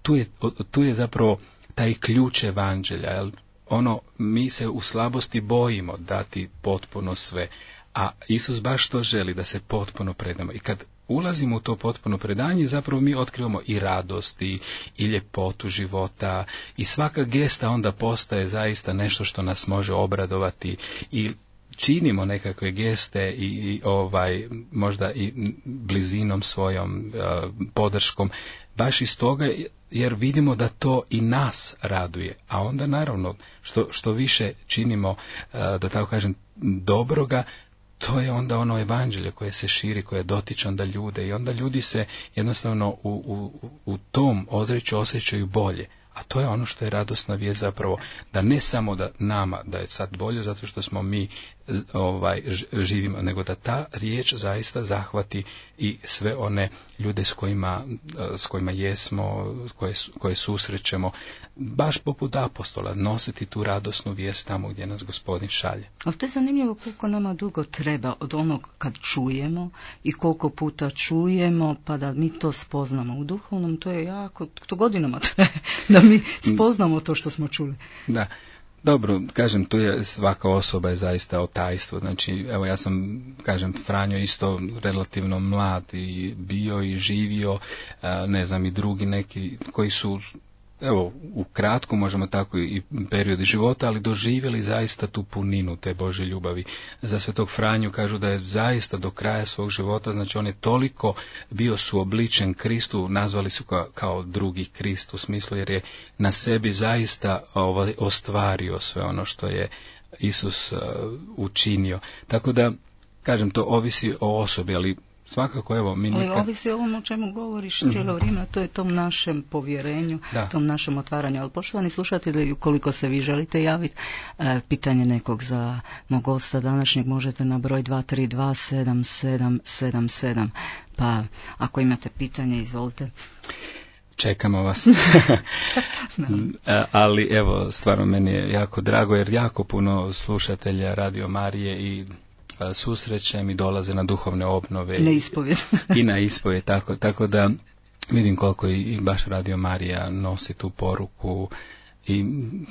Tu je, tu je zapravo taj ključ evanđelja, jel? ono, mi se u slabosti bojimo dati potpuno sve, a Isus baš to želi, da se potpuno predamo. I kad ulazimo u to potpuno predanje, zapravo mi otkrivamo i radost i, i ljepotu života i svaka gesta onda postaje zaista nešto što nas može obradovati i činimo nekakve geste i, i ovaj možda i blizinom svojom uh, podrškom baš iz toga jer vidimo da to i nas raduje a onda naravno što, što više činimo uh, da tako kažem dobroga to je onda ono evanđelje koje se širi, koje dotiče onda ljude i onda ljudi se jednostavno u, u, u tom ozreću osjećaju bolje. A to je ono što je radosna vijest zapravo, da ne samo da nama da je sad bolje zato što smo mi ovaj živimo, nego da ta riječ zaista zahvati i sve one ljude s kojima, s kojima jesmo, koje, koje susrećemo, baš poput apostola, nositi tu radosnu vijest tamo gdje nas gospodin šalje. Ali to je zanimljivo koliko nama dugo treba od onog kad čujemo i koliko puta čujemo pa da mi to spoznamo. U duhovnom to je jako, to godinama treba da mi spoznamo to što smo čuli. Da. Dobro, kažem, tu je svaka osoba je zaista o tajstvu. Znači, evo ja sam, kažem, Franjo isto relativno mlad i bio i živio, ne znam, i drugi neki koji su evo, u kratku možemo tako i periodi života, ali doživjeli zaista tu puninu te Bože ljubavi. Za Svetog Franju kažu da je zaista do kraja svog života, znači on je toliko bio suobličen Kristu, nazvali su ga kao drugi Krist u smislu jer je na sebi zaista ovaj, ostvario sve ono što je Isus uh, učinio. Tako da, kažem, to ovisi o osobi, ali svakako evo mi Ali ovisi o ovom o čemu govoriš cijelo vrijeme, a to je tom našem povjerenju, tom našem otvaranju. Ali poštovani slušatelji, ukoliko se vi želite javiti, e, pitanje nekog za mog gosta današnjeg možete na broj 2327777. Pa ako imate pitanje, izvolite. Čekamo vas. Ali evo, stvarno meni je jako drago jer jako puno slušatelja Radio Marije i susrećem i dolaze na duhovne obnove. Na ispovjed. I na ispovjed, tako, tako da vidim koliko i baš Radio Marija nosi tu poruku i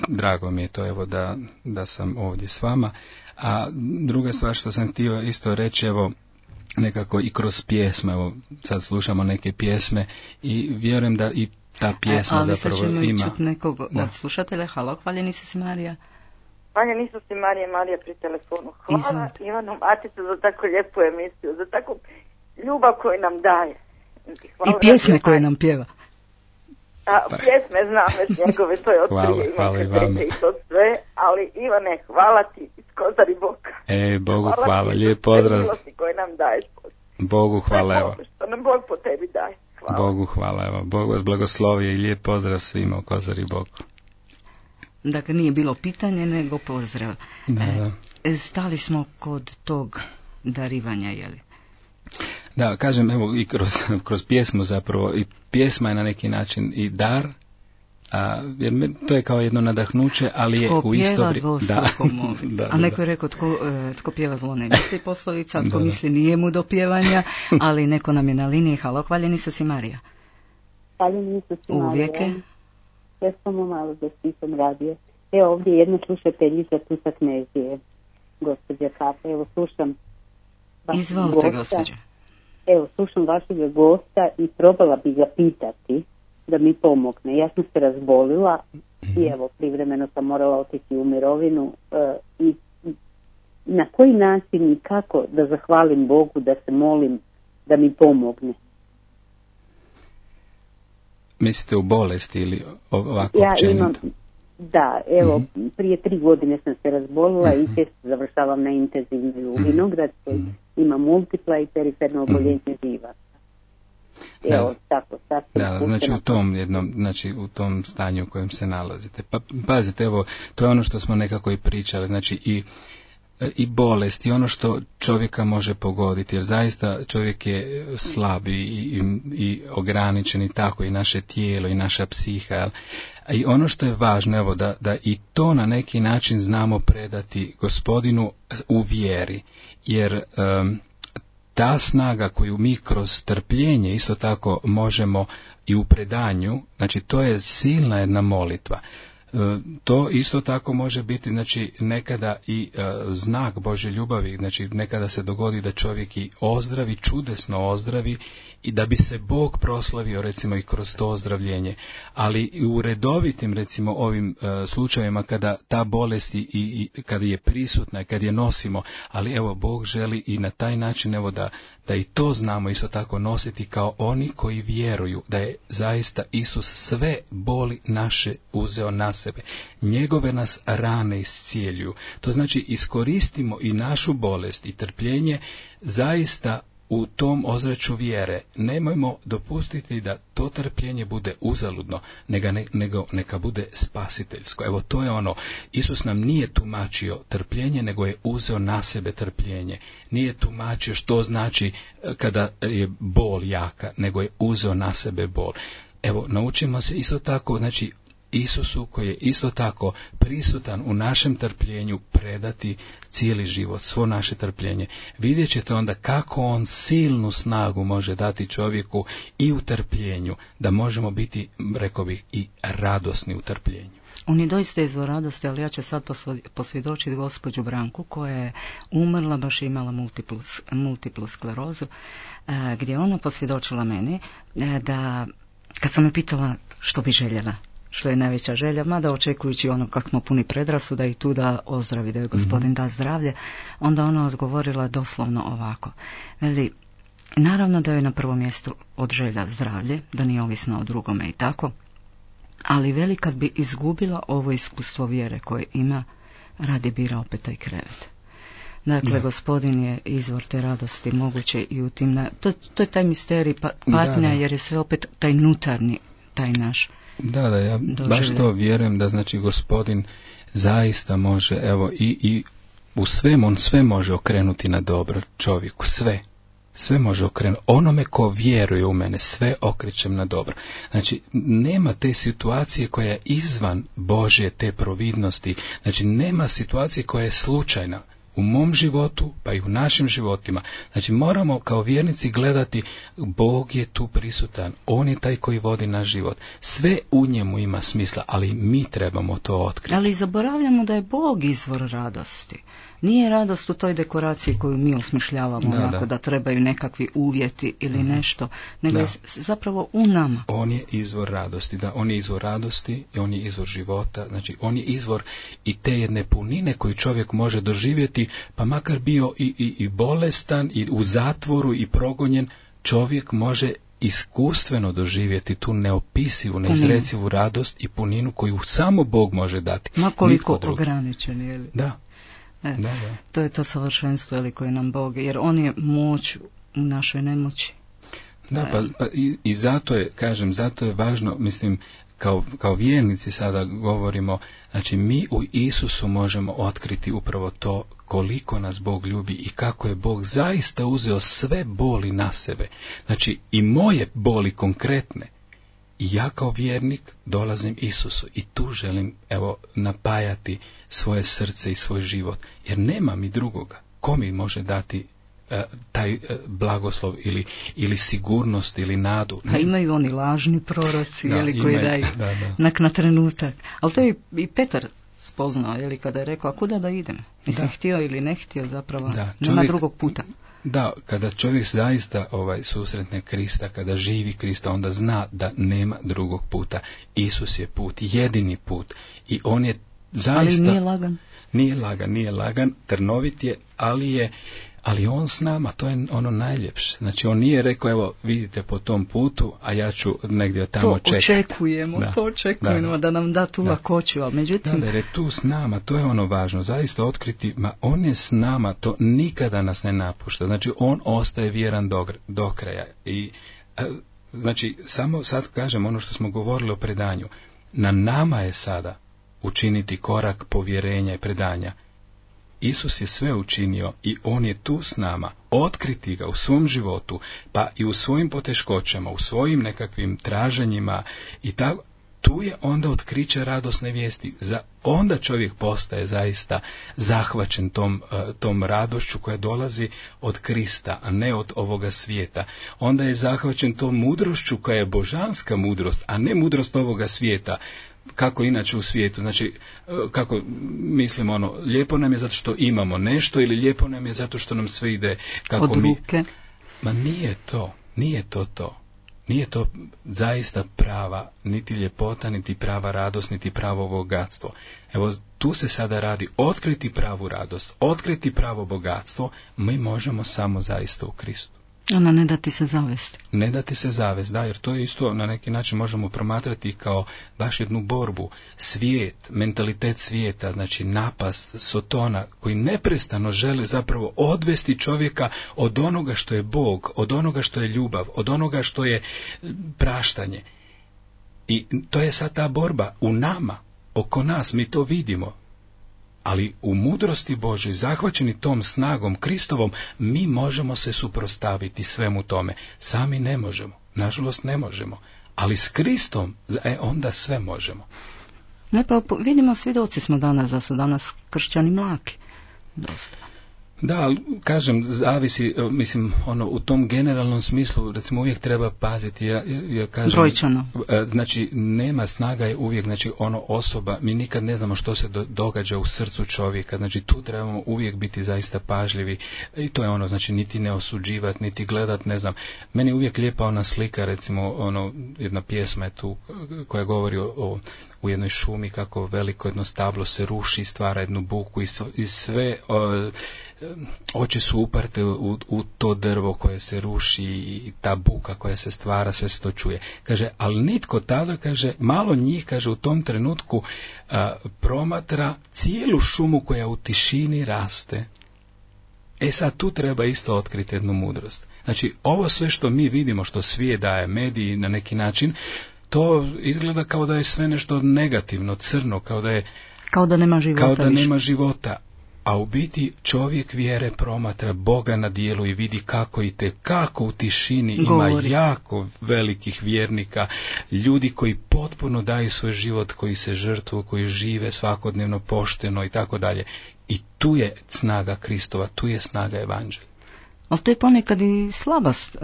drago mi je to evo da, da sam ovdje s vama. A druga stvar što sam htio isto reći, evo, nekako i kroz pjesme, evo sad slušamo neke pjesme i vjerujem da i ta pjesma e, zapravo ima. Ali sad nekog od slušatelja, halo, hvaljeni se si Marija. Vanja, nisu si Marija Marija pri telefonu. Hvala Izvolite. Ivanu Maticu za tako lijepu emisiju, za takvu ljubav koju nam daje. Hvala I pjesme koje nam pjeva. A, pa. pjesme znam već njegove, to je od hvala, prije hvala i vama. i to sve, ali Ivane, hvala ti iz Kozari Boka. E, Bogu hvala, hvala lijep pozdrav. koje nam daješ. Bogu hvala, evo. Što nam Bog po tebi daje. Hvala. Bogu hvala, evo. Bog vas blagoslovio i lijep pozdrav svima u Kozari Boku. Dakle, nije bilo pitanje, nego pozdrav. Da, da. E, stali smo kod tog darivanja, jeli? Da, kažem, evo, i kroz, kroz pjesmu zapravo, i pjesma je na neki način i dar, a, jer me, to je kao jedno nadahnuće, ali je u isto vrijeme... Da, da, a neko je rekao, tko, e, tko pjeva zlo ne misli poslovica, tko misli nije mu do pjevanja, ali neko nam je na liniji, halo, hvaljeni se si Marija. Hvaljeni se si Marija. Uvijek ja samo malo da spisam radio. Evo ovdje jedna slušateljica tu sa knezije, gospođa Kapa. Evo slušam Izvolite, gospođa. Evo, slušam vašeg gosta i probala bi ga pitati da mi pomogne. Ja sam se razbolila i mhm. evo, privremeno sam morala otići u mirovinu uh, i na koji način i kako da zahvalim Bogu, da se molim da mi pomogne. Mislite u bolesti ili ovako ja Imam, da, evo, mm prije tri godine sam se razbolila mm i često završavam na intenzivnoj u mm Vinogradskoj. mm Imam multipla i periferno oboljenje mm živa. Evo, da. tako, tako. Da, znači u tom jednom, znači u tom stanju u kojem se nalazite. Pa pazite, evo, to je ono što smo nekako i pričali, znači i i bolest i ono što čovjeka može pogoditi, jer zaista čovjek je slab i, i, i ograničen i tako i naše tijelo i naša psiha. I ono što je važno, evo, da, da i to na neki način znamo predati gospodinu u vjeri, jer ta snaga koju mi kroz trpljenje isto tako možemo i u predanju, znači to je silna jedna molitva. E, to isto tako može biti znači nekada i e, znak Bože ljubavi, znači nekada se dogodi da čovjek i ozdravi, čudesno ozdravi i da bi se Bog proslavio recimo i kroz to ozdravljenje. Ali i u redovitim recimo ovim e, slučajevima kada ta bolest i, i, kada je prisutna kad je nosimo, ali evo Bog želi i na taj način evo da, da i to znamo isto tako nositi kao oni koji vjeruju da je zaista Isus sve boli naše uzeo na sebe. Njegove nas rane iscijeljuju. To znači iskoristimo i našu bolest i trpljenje zaista u tom ozračju vjere nemojmo dopustiti da to trpljenje bude uzaludno, nego, nego neka bude spasiteljsko. Evo to je ono, Isus nam nije tumačio trpljenje, nego je uzeo na sebe trpljenje. Nije tumačio što znači e, kada je bol jaka, nego je uzeo na sebe bol. Evo, naučimo se isto tako, znači Isusu koji je isto tako prisutan u našem trpljenju predati cijeli život, svo naše trpljenje. Vidjet ćete onda kako on silnu snagu može dati čovjeku i u trpljenju, da možemo biti, rekao bih, i radosni u trpljenju. On je doista izvor radosti, ali ja ću sad posvjedočiti gospođu Branku koja je umrla, baš imala multiplus, multiplu sklerozu, e, gdje je ona posvjedočila meni e, da kad sam me pitala što bi željela što je najveća želja, mada očekujući ono kak smo puni predrasuda i tu da ozdravi, da je gospodin mm da zdravlje, onda ona odgovorila doslovno ovako. Veli, naravno da je na prvom mjestu od želja zdravlje, da nije ovisno o drugome i tako, ali veli kad bi izgubila ovo iskustvo vjere koje ima, radi bira opet taj krevet. Dakle, gospodin je izvor te radosti moguće i u tim... To, to je taj misterij pa, patnja, jer je sve opet taj nutarni, taj naš da, da, ja baš to vjerujem da znači gospodin zaista može, evo, i, i u svem, on sve može okrenuti na dobro čovjeku, sve. Sve može okrenuti. Onome ko vjeruje u mene, sve okrećem na dobro. Znači, nema te situacije koja je izvan Božje te providnosti. Znači, nema situacije koja je slučajna u mom životu, pa i u našim životima. Znači moramo kao vjernici gledati Bog je tu prisutan, On je taj koji vodi naš život. Sve u njemu ima smisla, ali mi trebamo to otkriti. Ali zaboravljamo da je Bog izvor radosti. Nije radost u toj dekoraciji koju mi osmišljavamo, da, onako, da. trebaju nekakvi uvjeti ili mhm. nešto, nego je zapravo u nama. On je izvor radosti, da, on je izvor radosti i on je izvor života, znači on je izvor i te jedne punine koju čovjek može doživjeti, pa makar bio i, i, i bolestan i u zatvoru i progonjen, čovjek može iskustveno doživjeti tu neopisivu, neizrecivu radost i puninu koju samo Bog može dati. Ma koliko ograničen, je li? Da, E, da, To je to savršenstvo ili koje nam Bog, jer On je moć u našoj nemoći. Da, pa, pa i, i, zato je, kažem, zato je važno, mislim, kao, kao vjernici sada govorimo, znači mi u Isusu možemo otkriti upravo to koliko nas Bog ljubi i kako je Bog zaista uzeo sve boli na sebe. Znači i moje boli konkretne, i ja kao vjernik dolazim Isusu i tu želim evo napajati svoje srce i svoj život jer nema mi drugoga ko mi može dati e, taj e, blagoslov ili, ili sigurnost ili nadu. A imaju oni lažni proroci da, ili koji daju da, na trenutak. Ali to je i Petar spoznao, ili kada je rekao, a kuda da idem? Da. htio ili ne htio zapravo, da, nema drugog puta. Da, kada čovjek zaista ovaj susretne Krista, kada živi Krista, onda zna da nema drugog puta. Isus je put, jedini put. I on je zaista... Ali nije lagan. Nije lagan, nije lagan, trnovit je, ali je ali on s nama, to je ono najljepše. Znači on nije rekao, evo vidite po tom putu, a ja ću negdje tamo čekati. To očekujemo, to očekujemo da, nam da tu lakoću, ali međutim... Da, jer je tu s nama, to je ono važno, zaista otkriti, ma on je s nama, to nikada nas ne napušta. Znači on ostaje vjeran do, do kraja. I e, znači samo sad kažem ono što smo govorili o predanju. Na nama je sada učiniti korak povjerenja i predanja Isus je sve učinio i On je tu s nama, otkriti ga u svom životu, pa i u svojim poteškoćama, u svojim nekakvim traženjima i tako, tu je onda otkriće radosne vijesti. Za, onda čovjek postaje zaista zahvaćen tom, e, tom radošću koja dolazi od Krista, a ne od ovoga svijeta. Onda je zahvaćen tom mudrošću koja je božanska mudrost, a ne mudrost ovoga svijeta kako inače u svijetu. Znači, e, kako mislimo ono, lijepo nam je zato što imamo nešto ili lijepo nam je zato što nam sve ide kako Od mi... Ma nije to, nije to to. Nije to zaista prava, niti ljepota, niti prava radost, niti pravo bogatstvo. Evo, tu se sada radi otkriti pravu radost, otkriti pravo bogatstvo, mi možemo samo zaista u Kristu. Ona ne dati se zavesti. Ne dati se zavest, da, jer to je isto na neki način možemo promatrati kao baš jednu borbu. Svijet, mentalitet svijeta, znači napast, sotona, koji neprestano žele zapravo odvesti čovjeka od onoga što je Bog, od onoga što je ljubav, od onoga što je praštanje. I to je sad ta borba u nama, oko nas, mi to vidimo, ali u mudrosti Božoj, zahvaćeni tom snagom Kristovom, mi možemo se suprostaviti svemu tome. Sami ne možemo. Nažalost ne možemo. Ali s Kristom, e, onda sve možemo. Ne, pa vidimo, svjedoci smo danas da su danas kršćani mlaki. Dosta. Da, kažem, zavisi, e, mislim, ono, u tom generalnom smislu, recimo, uvijek treba paziti, ja, ja kažem... Brojčano. E, znači, nema snaga je uvijek, znači, ono osoba, mi nikad ne znamo što se događa u srcu čovjeka, znači, tu trebamo uvijek biti zaista pažljivi i to je ono, znači, niti ne osuđivati, niti gledat, ne znam, meni je uvijek lijepa ona slika, recimo, ono, jedna pjesma je tu koja govori o, u jednoj šumi kako veliko jedno stablo se ruši, stvara jednu buku i sve oči su uparte u, u to drvo koje se ruši i ta buka koja se stvara, sve se to čuje. Kaže, ali nitko tada, kaže, malo njih, kaže, u tom trenutku promatra cijelu šumu koja u tišini raste. E sad tu treba isto otkriti jednu mudrost. Znači, ovo sve što mi vidimo, što svijet daje, mediji na neki način, to izgleda kao da je sve nešto negativno, crno, kao da je kao da nema života. Kao da nema života a u biti čovjek vjere promatra Boga na dijelu i vidi kako i te kako u tišini ima jako velikih vjernika, ljudi koji potpuno daju svoj život, koji se žrtvu, koji žive svakodnevno pošteno i tako dalje. I tu je snaga Kristova, tu je snaga evanđelja. Ali to je ponekad i slabast,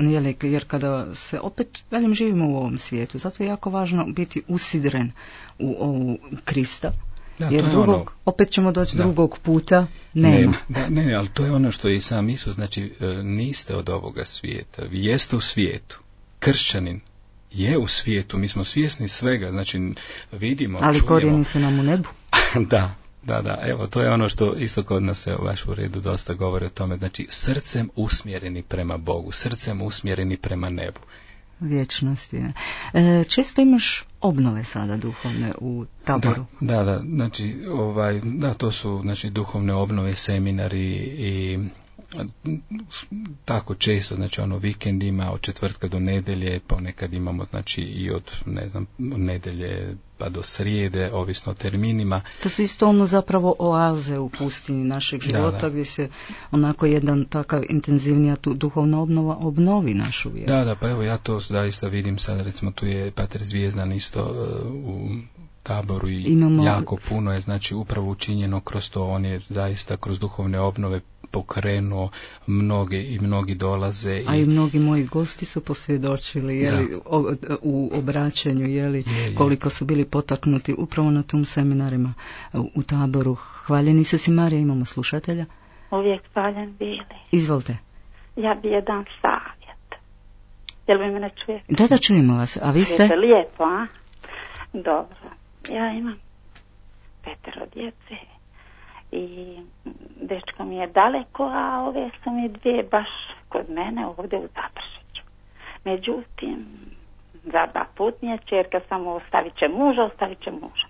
jer kada se opet, velim, živimo u ovom svijetu, zato je jako važno biti usidren u ovu Krista, da, Jer drugog, ono, opet ćemo doći drugog puta, nema. Da, ne, ne, ali to je ono što je i sam Isus, znači e, niste od ovoga svijeta, vi jeste u svijetu, kršćanin je u svijetu, mi smo svjesni svega, znači vidimo, Ali korijeni su nam u nebu. da, da, da, evo to je ono što isto kod nas se u redu dosta govori o tome, znači srcem usmjereni prema Bogu, srcem usmjereni prema nebu vječnosti. E, često imaš obnove sada duhovne u taboru. Da, da, da, znači, ovaj, da, to su znači, duhovne obnove, seminari i tako često, znači ono vikendima od četvrtka do nedelje, ponekad imamo znači i od ne znam nedelje pa do srijede, ovisno o terminima. To su isto ono zapravo oaze u pustinji našeg života gdje se onako jedan takav intenzivnija tu duhovna obnova obnovi našu vjeru. Da, da, pa evo ja to zaista vidim sad, recimo tu je Pater Zvijezdan isto uh, u taboru i Imamo... jako puno je znači upravo učinjeno kroz to, on je zaista kroz duhovne obnove pokrenuo mnoge i mnogi dolaze. A i mnogi moji gosti su posvjedočili jeli, u obraćanju jeli, koliko su bili potaknuti upravo na tom seminarima u, taboru. Hvaljeni se si Marija, imamo slušatelja. Uvijek hvaljen bili. Izvolite. Ja bi jedan savjet. Jel vi mene čujete? Da, da čujemo vas. A vi ste? lijepo, a? Dobro. Ja imam petero djece i dečko mi je daleko, a ove su mi dvije baš kod mene ovdje u Zapršiću. Međutim, za dva putnije čerka samo ostavit će muža, ostavit će muža.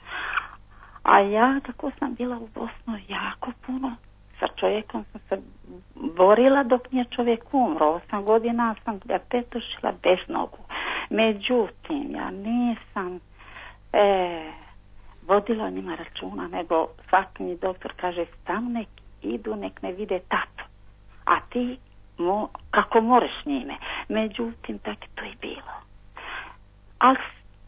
A ja, kako sam bila u Bosnu jako puno, sa čovjekom sam se borila dok nije čovjek umro. Osam godina sam ga tetošila bez nogu. Međutim, ja nisam e, vodila njima računa, nego svaki mi doktor kaže tam nek idu, nek ne vide tatu. A ti mo, kako moraš njime. Međutim, tako to i bilo. Ali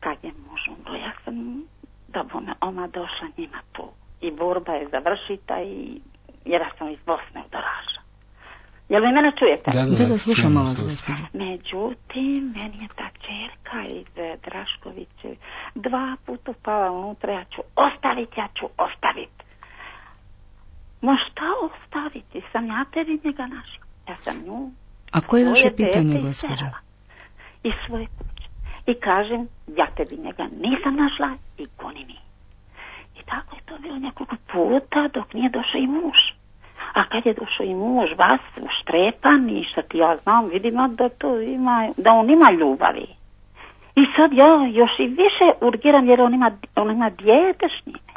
kad je muž umro, ja sam da me ona došla njima tu. I borba je završita i jer ja sam iz Bosne Doraža. Jel vi mene čujete? Da, da, da, slušamo vas, Međutim, meni je ta čerka iz eh, Draškoviće dva puta pala unutra, ja ću ostaviti, ja ću ostaviti. Ma šta ostaviti? Sam ja tebi njega našla. Ja sam nju... A koje je vaše pitanje, gospođa? Iz svoje kuće. I kažem, ja tebi njega nisam našla i goni mi. I tako je to bilo nekoliko puta dok nije došao i muž. A kad je došao i muž vas uštrepan i što ti ja znam, vidimo da to ima, da on ima ljubavi. I sad ja još i više urgiram jer on ima, on ima dijete s njime.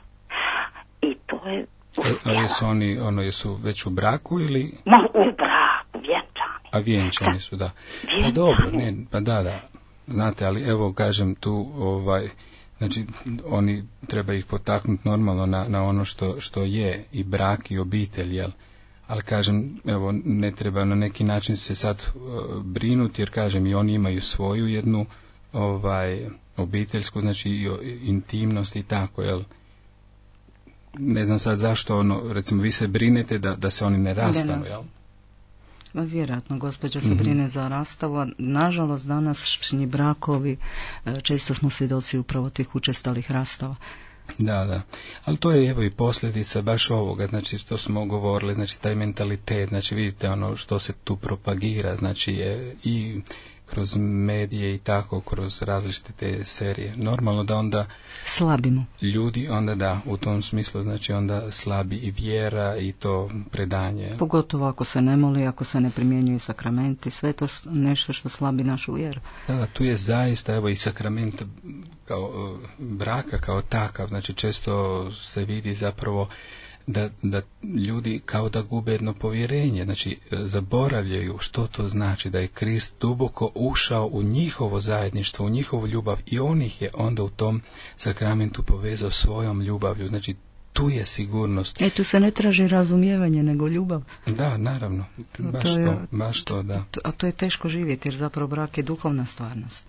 I to je a, a jesu oni, ono, jesu već u braku ili? Ma, u braku, vjenčani. A vjenčani su, da. Pa dobro, ne, pa da, da. Znate, ali evo, kažem tu, ovaj, Znači, oni treba ih potaknuti normalno na, na ono što, što je i brak i obitelj, jel? Ali kažem, evo, ne treba na neki način se sad uh, brinuti, jer kažem, i oni imaju svoju jednu ovaj obiteljsku, znači i intimnost i tako, jel? ne znam sad zašto, ono, recimo vi se brinete da, da se oni ne rastanu, jel? Vjerojatno, gospođa se mhm. brine za rastavu, nažalost današnji brakovi, e, često smo svjedoci upravo tih učestalih rastava. Da, da. Ali to je evo i posljedica baš ovoga, znači što smo govorili, znači taj mentalitet, znači vidite ono što se tu propagira, znači je i kroz medije i tako, kroz različite te serije. Normalno da onda slabimo. Ljudi onda da, u tom smislu znači onda slabi i vjera i to predanje. Pogotovo ako se ne moli, ako se ne primjenjuju sakramenti, sve to nešto što slabi našu vjeru. Da, da, tu je zaista evo i sakrament kao e, braka kao takav, znači često se vidi zapravo da, da ljudi kao da gube jedno povjerenje, znači e, zaboravljaju što to znači da je Krist duboko ušao u njihovo zajedništvo, u njihovu ljubav i on ih je onda u tom sakramentu povezao svojom ljubavlju, znači tu je sigurnost. E, tu se ne traži razumijevanje, nego ljubav. Da, naravno, baš to, je, baš to, da. A to je teško živjeti, jer zapravo brak je duhovna stvarnost.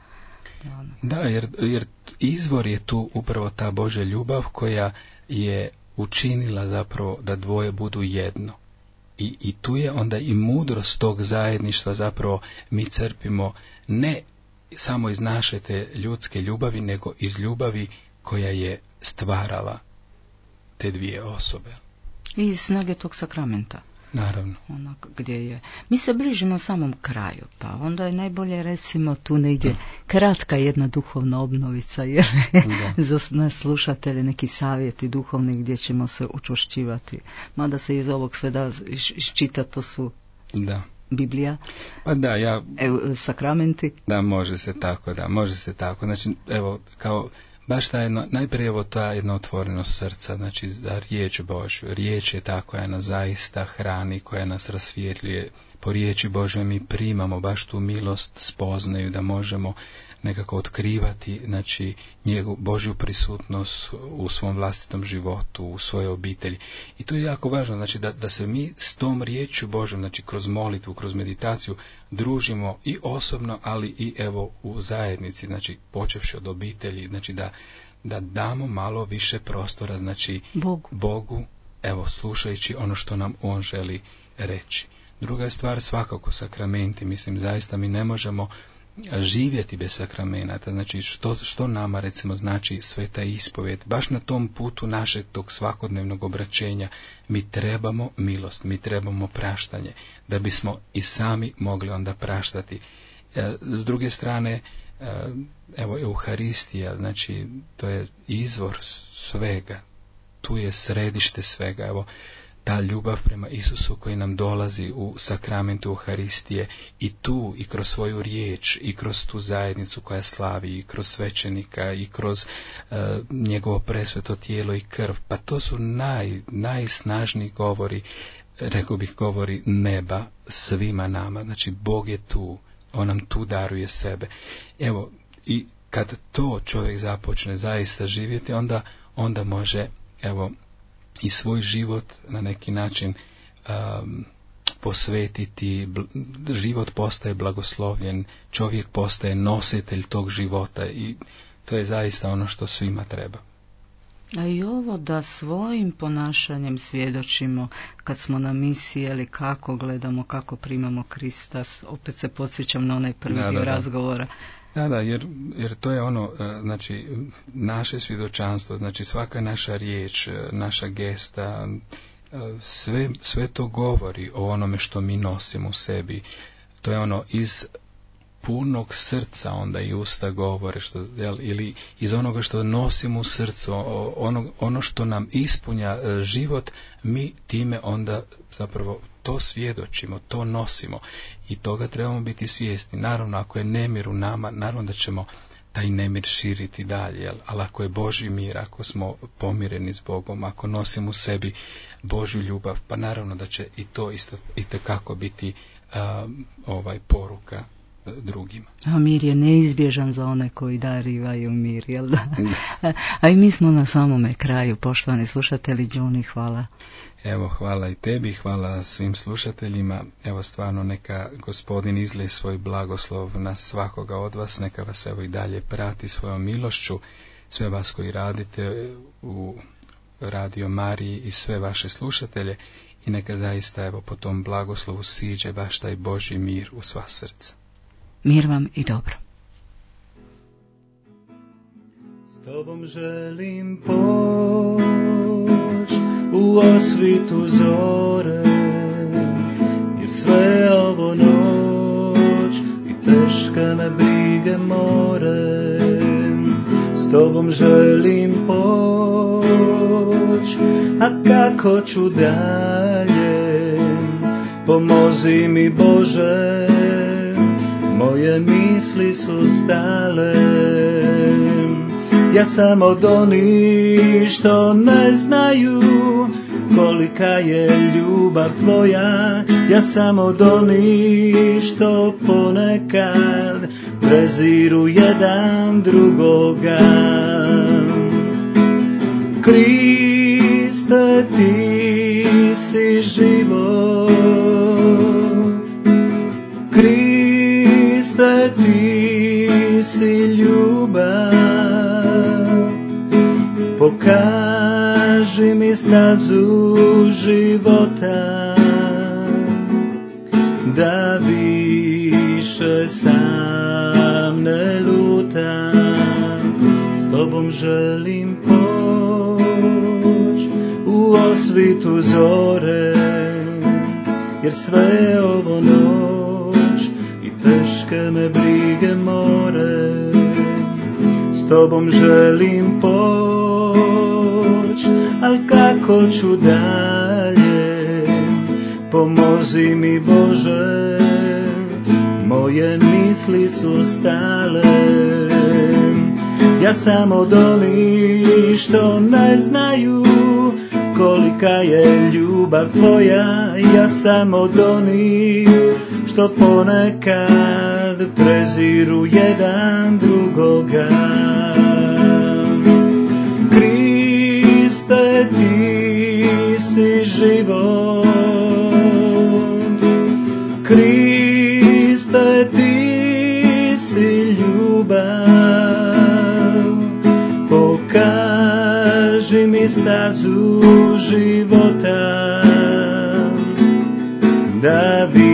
Da, jer, jer izvor je tu upravo ta Božja ljubav koja je učinila zapravo da dvoje budu jedno. I, I tu je onda i mudrost tog zajedništva zapravo mi crpimo ne samo iz naše te ljudske ljubavi, nego iz ljubavi koja je stvarala te dvije osobe. I snage tog sakramenta. Naravno. Onak gdje je. Mi se bližimo samom kraju, pa onda je najbolje recimo tu negdje kratka jedna duhovna obnovica, jer za nas slušatelje neki savjeti duhovni gdje ćemo se učušćivati. Mada se iz ovog sve da iščita, to su da. Biblija. Pa da, ja... E, sakramenti. Da, može se tako, da, može se tako. Znači, evo, kao baš ta jedno, najprije evo ta jedna otvorenost srca, znači za riječ Božju. Riječ je ta koja nas zaista hrani, koja nas rasvjetljuje. Po riječi Božoj mi primamo baš tu milost, spoznaju da možemo nekako otkrivati znači njegu Božju prisutnost u svom vlastitom životu, u svojoj obitelji. I to je jako važno, znači da, da se mi s tom riječju Božom, znači kroz molitvu, kroz meditaciju družimo i osobno, ali i evo u zajednici, znači počevši od obitelji, znači da, da damo malo više prostora, znači Bogu. Bogu, evo slušajući ono što nam On želi reći. Druga je stvar svakako sakramenti, mislim zaista mi ne možemo živjeti bez sakramenata, znači što, što nama recimo znači sveta ispovjed, baš na tom putu našeg tog svakodnevnog obraćenja mi trebamo milost, mi trebamo praštanje, da bismo i sami mogli onda praštati. E, s druge strane, e, evo Euharistija, znači to je izvor svega, tu je središte svega, evo ta ljubav prema Isusu koji nam dolazi u sakramentu Euharistije i tu i kroz svoju riječ i kroz tu zajednicu koja slavi i kroz svećenika i kroz uh, njegovo presveto tijelo i krv. Pa to su naj, najsnažniji govori rekao bih govori neba svima nama. Znači Bog je tu on nam tu daruje sebe. Evo i kad to čovjek započne zaista živjeti onda onda može evo i svoj život na neki način um, posvetiti, život postaje blagoslovljen, čovjek postaje nositelj tog života i to je zaista ono što svima treba. A i ovo da svojim ponašanjem svjedočimo kad smo na misiji ili kako gledamo, kako primamo Krista, opet se podsjećam na onaj prvi dio razgovora. Da, da, jer, jer to je ono, e, znači, naše svjedočanstvo, znači svaka naša riječ, e, naša gesta, e, sve, sve to govori o onome što mi nosimo u sebi. To je ono iz punog srca onda i usta govore što, jel, ili iz onoga što nosimo u srcu, ono, ono što nam ispunja život, mi time onda zapravo to svjedočimo, to nosimo i toga trebamo biti svjesni. Naravno, ako je nemir u nama, naravno da ćemo taj nemir širiti dalje, jel? ali ako je Boži mir, ako smo pomireni s Bogom, ako nosimo u sebi Božju ljubav, pa naravno da će i to isto i biti ovaj poruka drugima. A mir je neizbježan za one koji darivaju mir, jel da? A i mi smo na samome kraju, poštovani slušatelji, Đuni, hvala. Evo, hvala i tebi, hvala svim slušateljima. Evo, stvarno neka gospodin izlije svoj blagoslov na svakoga od vas, neka vas evo i dalje prati svojom milošću, sve vas koji radite u Radio Mariji i sve vaše slušatelje i neka zaista evo po tom blagoslovu siđe baš taj Boži mir u sva srca. Mir vam i dobro. S tobom želim poć u osvitu zore, jer sve ovo noć i teške me brige more. S tobom želim poć, a kako ću dalje, pomozi mi Bože, moje misli su stale. Ja sam od onih što ne znaju kolika je ljubav tvoja. Ja sam od onih što ponekad preziru jedan drugoga. Kriste ti si život, Kriste ti si ljubav, pokaži mi stazu života, da više sam ne lutam, s tobom želim poć u osvitu zore, jer sve ovo noć teške me brige more, s tobom želim poć, al kako ću dalje, pomozi mi Bože, moje misli su stale. Ja sam od onih što ne znaju kolika je ljubav tvoja. Ja sam od što ponekad preziru jedan drugoga. Kriste, ti si život. Kriste, ti si ljubav. Pokaži mi stazu života, da više